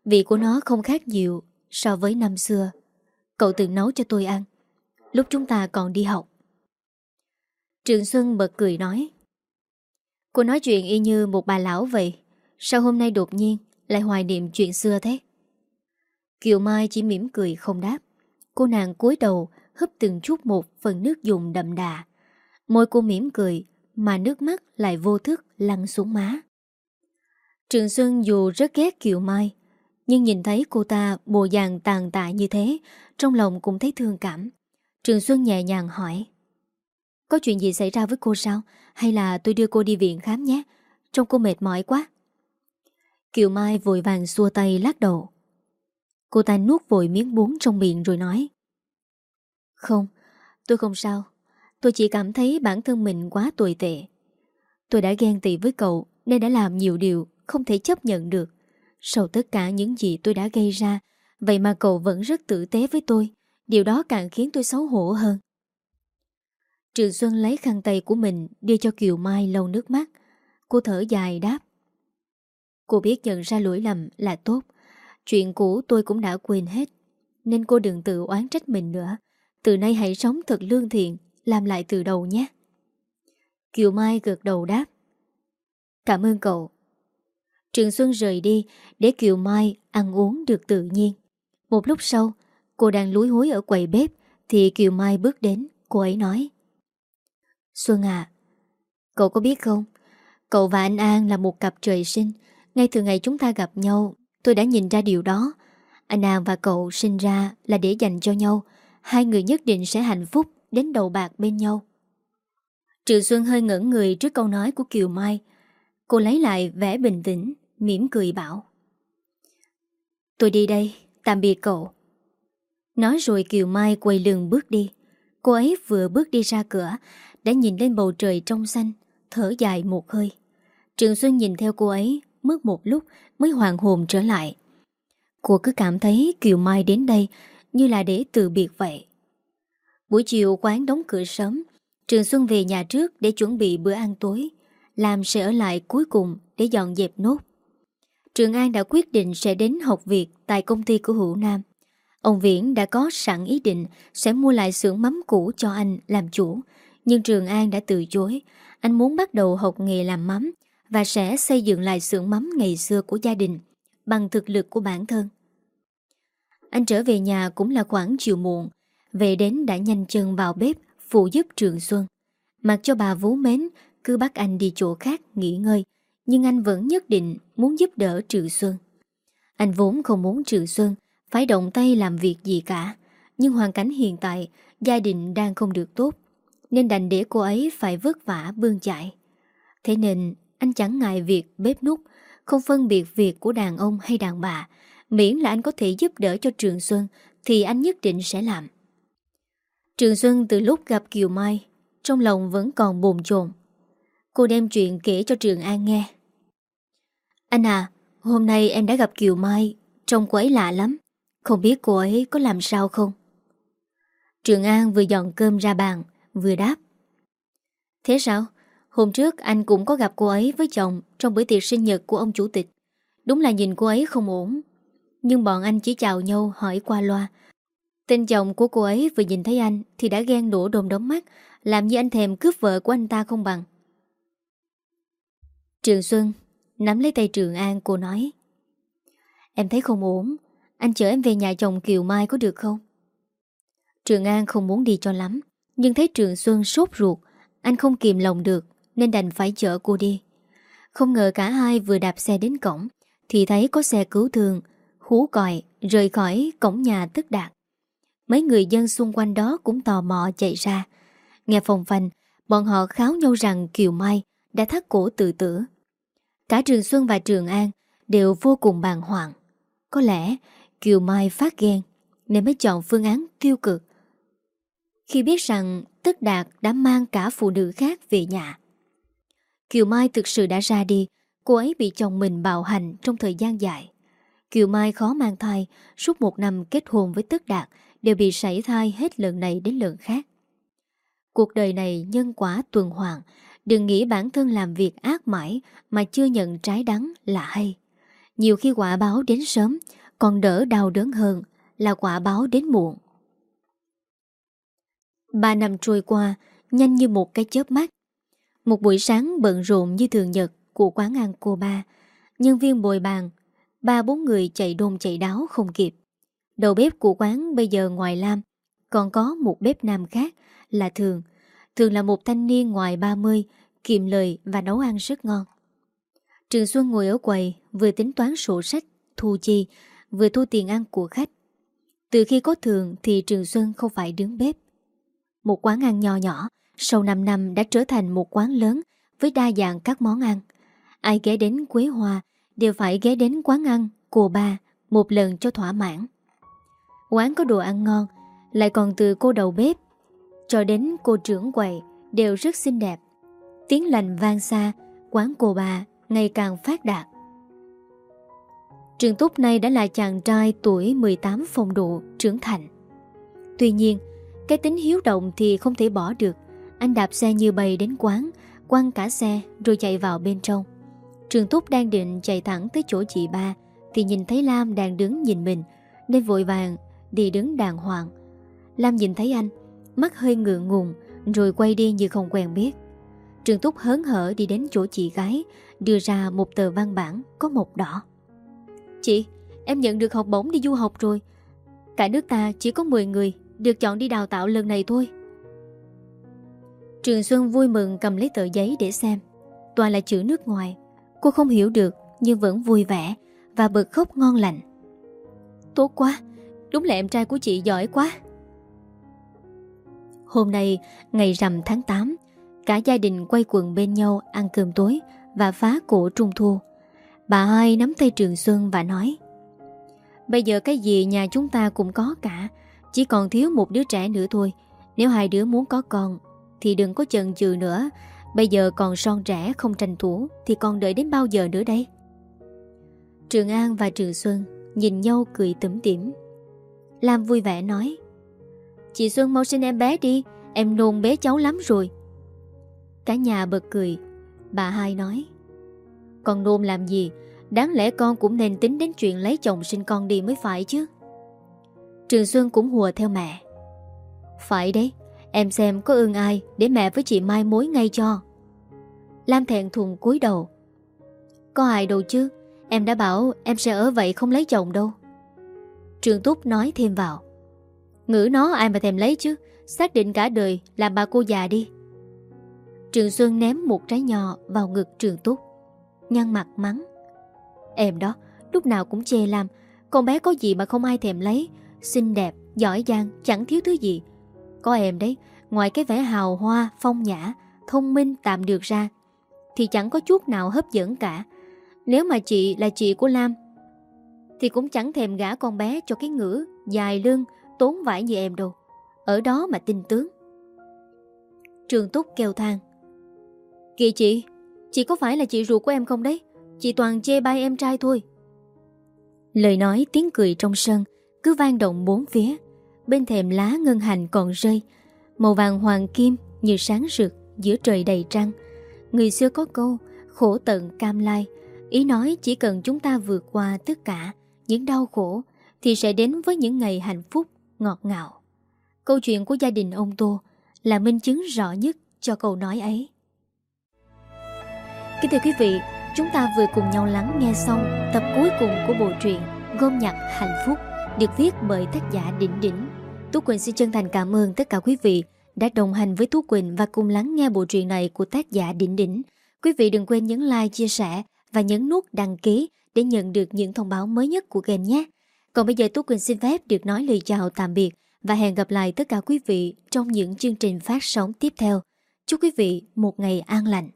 A: Vị của nó không khác nhiều So với năm xưa. Cậu từng nấu cho tôi ăn. Lúc chúng ta còn đi học. Trường Xuân bật cười nói. Cô nói chuyện y như một bà lão vậy. Sao hôm nay đột nhiên Lại hoài niệm chuyện xưa thế? Kiều Mai chỉ mỉm cười không đáp. Cô nàng cúi đầu hấp từng chút một phần nước dùng đậm đà. Môi cô mỉm cười Mà nước mắt lại vô thức lăn xuống má. Trường Xuân dù rất ghét Kiều Mai Nhưng nhìn thấy cô ta bộ dạng tàn tạ như thế Trong lòng cũng thấy thương cảm. Trường Xuân nhẹ nhàng hỏi Có chuyện gì xảy ra với cô sao? Hay là tôi đưa cô đi viện khám nhé? Trông cô mệt mỏi quá. Kiều Mai vội vàng xua tay lắc đầu. Cô ta nuốt vội miếng bún trong miệng rồi nói Không, tôi không sao. Tôi chỉ cảm thấy bản thân mình quá tồi tệ. Tôi đã ghen tị với cậu Nên đã làm nhiều điều không thể chấp nhận được. Sau tất cả những gì tôi đã gây ra, Vậy mà cậu vẫn rất tử tế với tôi. Điều đó càng khiến tôi xấu hổ hơn. Trường Xuân lấy khăn tay của mình, Đưa cho Kiều Mai lau nước mắt. Cô thở dài đáp. Cô biết nhận ra lỗi lầm là tốt. Chuyện cũ tôi cũng đã quên hết. Nên cô đừng tự oán trách mình nữa. Từ nay hãy sống thật lương thiện, Làm lại từ đầu nhé. Kiều Mai gật đầu đáp. Cảm ơn cậu. Trường Xuân rời đi Để Kiều Mai ăn uống được tự nhiên. Một lúc sau, Cô đang lúi húi ở quầy bếp Thì Kiều Mai bước đến, Cô ấy nói, Xuân à Cậu có biết không? Cậu và anh An là một cặp trời sinh. Ngay từ ngày chúng ta gặp nhau, Tôi đã nhìn ra điều đó. Anh An và cậu sinh ra là để dành cho nhau. Hai người nhất định sẽ hạnh phúc Đến đầu bạc bên nhau. Triệu Xuân hơi ngẩn người trước câu nói của Kiều Mai. Cô lấy lại vẻ bình tĩnh mỉm cười bảo. Tôi đi đây, tạm biệt cậu. Nói rồi Kiều Mai quay lưng bước đi. Cô ấy vừa bước đi ra cửa Đã nhìn lên bầu trời trong xanh Thở dài một hơi. Trường Xuân nhìn theo cô ấy Mất một lúc mới hoàng hồn trở lại. Cô cứ cảm thấy Kiều Mai đến đây Như là để từ biệt vậy. Buổi chiều quán đóng cửa sớm Trường Xuân về nhà trước để chuẩn bị bữa ăn tối Làm sẽ ở lại cuối cùng để dọn dẹp nốt. Trường An đã quyết định sẽ đến học việc tại công ty của Hữu Nam. Ông Viễn đã có sẵn ý định sẽ mua lại xưởng mắm cũ cho anh làm chủ. Nhưng Trường An đã từ chối. Anh muốn bắt đầu học nghề làm mắm và sẽ xây dựng lại xưởng mắm ngày xưa của gia đình bằng thực lực của bản thân. Anh trở về nhà cũng là khoảng chiều muộn. Về đến đã nhanh chân vào bếp phụ giúp Trường Xuân. Mặc cho bà vú mến, cứ bắt anh đi chỗ khác nghỉ ngơi nhưng anh vẫn nhất định muốn giúp đỡ Trừ Xuân. Anh vốn không muốn Trừ Xuân phải động tay làm việc gì cả, nhưng hoàn cảnh hiện tại gia đình đang không được tốt, nên đành để cô ấy phải vất vả bươn chạy. Thế nên anh chẳng ngại việc bếp nút, không phân biệt việc của đàn ông hay đàn bà, miễn là anh có thể giúp đỡ cho Trường Xuân thì anh nhất định sẽ làm. Trường Xuân từ lúc gặp Kiều Mai, trong lòng vẫn còn bồn chồn. Cô đem chuyện kể cho Trường An nghe. Anh à Hôm nay em đã gặp Kiều Mai, Trông cô ấy lạ lắm. Không biết cô ấy có làm sao không? Trường An vừa dọn cơm ra bàn, Vừa đáp. Thế sao? Hôm trước anh cũng có gặp cô ấy với chồng Trong bữa tiệc sinh nhật của ông chủ tịch. Đúng là nhìn cô ấy không ổn. Nhưng bọn anh chỉ chào nhau hỏi qua loa. Tên chồng của cô ấy vừa nhìn thấy anh Thì đã ghen đổ đồm đống mắt, Làm như anh thèm cướp vợ của anh ta không bằng. Trường Xuân Nắm lấy tay Trường An, cô nói. Em thấy không ổn, Anh chở em về nhà chồng Kiều Mai có được không? Trường An không muốn đi cho lắm, Nhưng thấy Trường Xuân sốt ruột, Anh không kìm lòng được Nên đành phải chở cô đi. Không ngờ cả hai vừa đạp xe đến cổng Thì thấy có xe cứu thương, Hú còi, rời khỏi cổng nhà tức đạt Mấy người dân xung quanh đó cũng tò mò chạy ra. Nghe phòng phanh, Bọn họ kháo nhau rằng Kiều Mai đã thắt cổ tự tử. Cả Trường Xuân và Trường An đều vô cùng bàng hoàng. Có lẽ Kiều Mai phát ghen nên mới chọn phương án tiêu cực. Khi biết rằng Tức Đạt đã mang cả phụ nữ khác về nhà. Kiều Mai thực sự đã ra đi, cô ấy bị chồng mình bạo hành trong thời gian dài. Kiều Mai khó mang thai, suốt một năm kết hôn với Tức Đạt đều bị sảy thai hết lần này đến lần khác. Cuộc đời này nhân quả tuần hoàn, Đừng nghĩ bản thân làm việc ác mãi mà chưa nhận trái đắng là hay. Nhiều khi quả báo đến sớm còn đỡ đau đớn hơn là quả báo đến muộn. Ba năm trôi qua, nhanh như một cái chớp mắt. Một buổi sáng bận rộn như thường nhật của quán ăn cô ba. Nhân viên bồi bàn, Ba bốn người chạy đôn chạy đáo không kịp. Đầu bếp của quán bây giờ ngoài Lam, còn có một bếp nam khác là Thường. Thường là một thanh niên ngoài 30, kiệm lời và nấu ăn rất ngon. Trường Xuân ngồi ở quầy, vừa tính toán sổ sách, thu chi, vừa thu tiền ăn của khách. Từ khi có Thường thì Trường Xuân không phải đứng bếp. Một quán ăn nho nhỏ, sau 5 năm đã trở thành một quán lớn với đa dạng các món ăn. Ai ghé đến Quế Hoa đều phải ghé đến quán ăn của bà một lần cho thỏa mãn. Quán có đồ ăn ngon, lại còn từ cô đầu bếp cho đến cô trưởng quầy đều rất xinh đẹp. Tiếng lành vang xa, quán cô bà ngày càng phát đạt. Trường Túc này đã là chàng trai tuổi 18 phong độ, trưởng thành. Tuy nhiên, cái tính hiếu động thì không thể bỏ được. Anh đạp xe như bầy đến quán, quăng cả xe rồi chạy vào bên trong. Trường Túc đang định chạy thẳng tới chỗ chị ba thì nhìn thấy Lam đang đứng nhìn mình nên vội vàng đi đứng đàng hoàng. Lam nhìn thấy anh, mắt hơi ngượng ngùng rồi quay đi như không quen biết. Trường Túc hớn hở đi đến chỗ chị gái đưa ra một tờ văn bản có một đỏ. Chị, em nhận được học bổng đi du học rồi. Cả nước ta chỉ có 10 người được chọn đi đào tạo lần này thôi. Trường Xuân vui mừng cầm lấy tờ giấy để xem. Toàn là chữ nước ngoài. Cô không hiểu được nhưng vẫn vui vẻ và bật khóc ngon lành. Tốt quá, đúng là em trai của chị giỏi quá. Hôm nay, ngày rằm tháng 8, cả gia đình quay quần bên nhau ăn cơm tối và phá cổ trung thu. Bà hai nắm tay Trường Xuân và nói Bây giờ cái gì nhà chúng ta cũng có cả Chỉ còn thiếu một đứa trẻ nữa thôi. Nếu hai đứa muốn có con Thì đừng có chần chừ nữa. Bây giờ còn son trẻ không tranh thủ Thì còn đợi đến bao giờ nữa đây? Trường An và Trường Xuân Nhìn nhau cười tủm tỉm. Lam vui vẻ nói Chị Xuân mau sinh em bé đi, Em nôn bé cháu lắm rồi. Cả nhà bật cười. Bà hai nói, Con nôn làm gì? Đáng lẽ con cũng nên tính đến chuyện lấy chồng sinh con đi mới phải chứ. Trường Xuân cũng hùa theo mẹ. Phải đấy, Em xem có ưng ai Để mẹ với chị Mai mối ngay cho. Lam thẹn thùng cúi đầu. Có ai đâu chứ, Em đã bảo em sẽ ở vậy không lấy chồng đâu. Trường Túc nói thêm vào. Ngữ nó ai mà thèm lấy chứ? Xác định cả đời làm bà cô già đi. Trường Xuân ném một trái nho vào ngực Trường Túc. Nhăn mặt mắng. Em đó, lúc nào cũng chê làm Con bé có gì mà không ai thèm lấy? Xinh đẹp, giỏi giang, chẳng thiếu thứ gì. Có em đấy Ngoài cái vẻ hào hoa, phong nhã Thông minh tạm được ra Thì chẳng có chút nào hấp dẫn cả. Nếu mà chị là chị của Lam Thì cũng chẳng thèm gả con bé cho cái ngữ Dài lưng, tốn vải như em đâu. Ở đó mà tin tướng. Trường Túc kêu thang Kìa chị Chị có phải là chị ruột của em không đấy? Chị toàn chê bai em trai thôi. Lời nói, tiếng cười trong sân Cứ vang động bốn phía. Bên thềm lá ngân hành còn rơi. Màu vàng hoàng kim như sáng rực Giữa trời đầy trăng. Người xưa có câu, Khổ tận cam lai. Ý nói chỉ cần chúng ta vượt qua tất cả Những đau khổ Thì sẽ đến với những ngày hạnh phúc Ngọt ngào Câu chuyện của gia đình ông Tô Là minh chứng rõ nhất cho câu nói ấy Kính thưa quý vị Chúng ta vừa cùng nhau lắng nghe xong tập cuối cùng của bộ truyện Gom nhặt hạnh phúc được viết bởi tác giả Đỉnh Đỉnh. Tú Quỳnh xin chân thành cảm ơn tất cả quý vị đã đồng hành với Tú Quỳnh và cùng lắng nghe bộ truyện này của tác giả Đỉnh Đỉnh. Quý vị đừng quên nhấn like, chia sẻ và nhấn nút đăng ký để nhận được những thông báo mới nhất của kênh nhé. Còn bây giờ Tú Quỳnh xin phép được nói lời chào tạm biệt và hẹn gặp lại tất cả quý vị trong những chương trình phát sóng tiếp theo. Chúc quý vị một ngày an lành.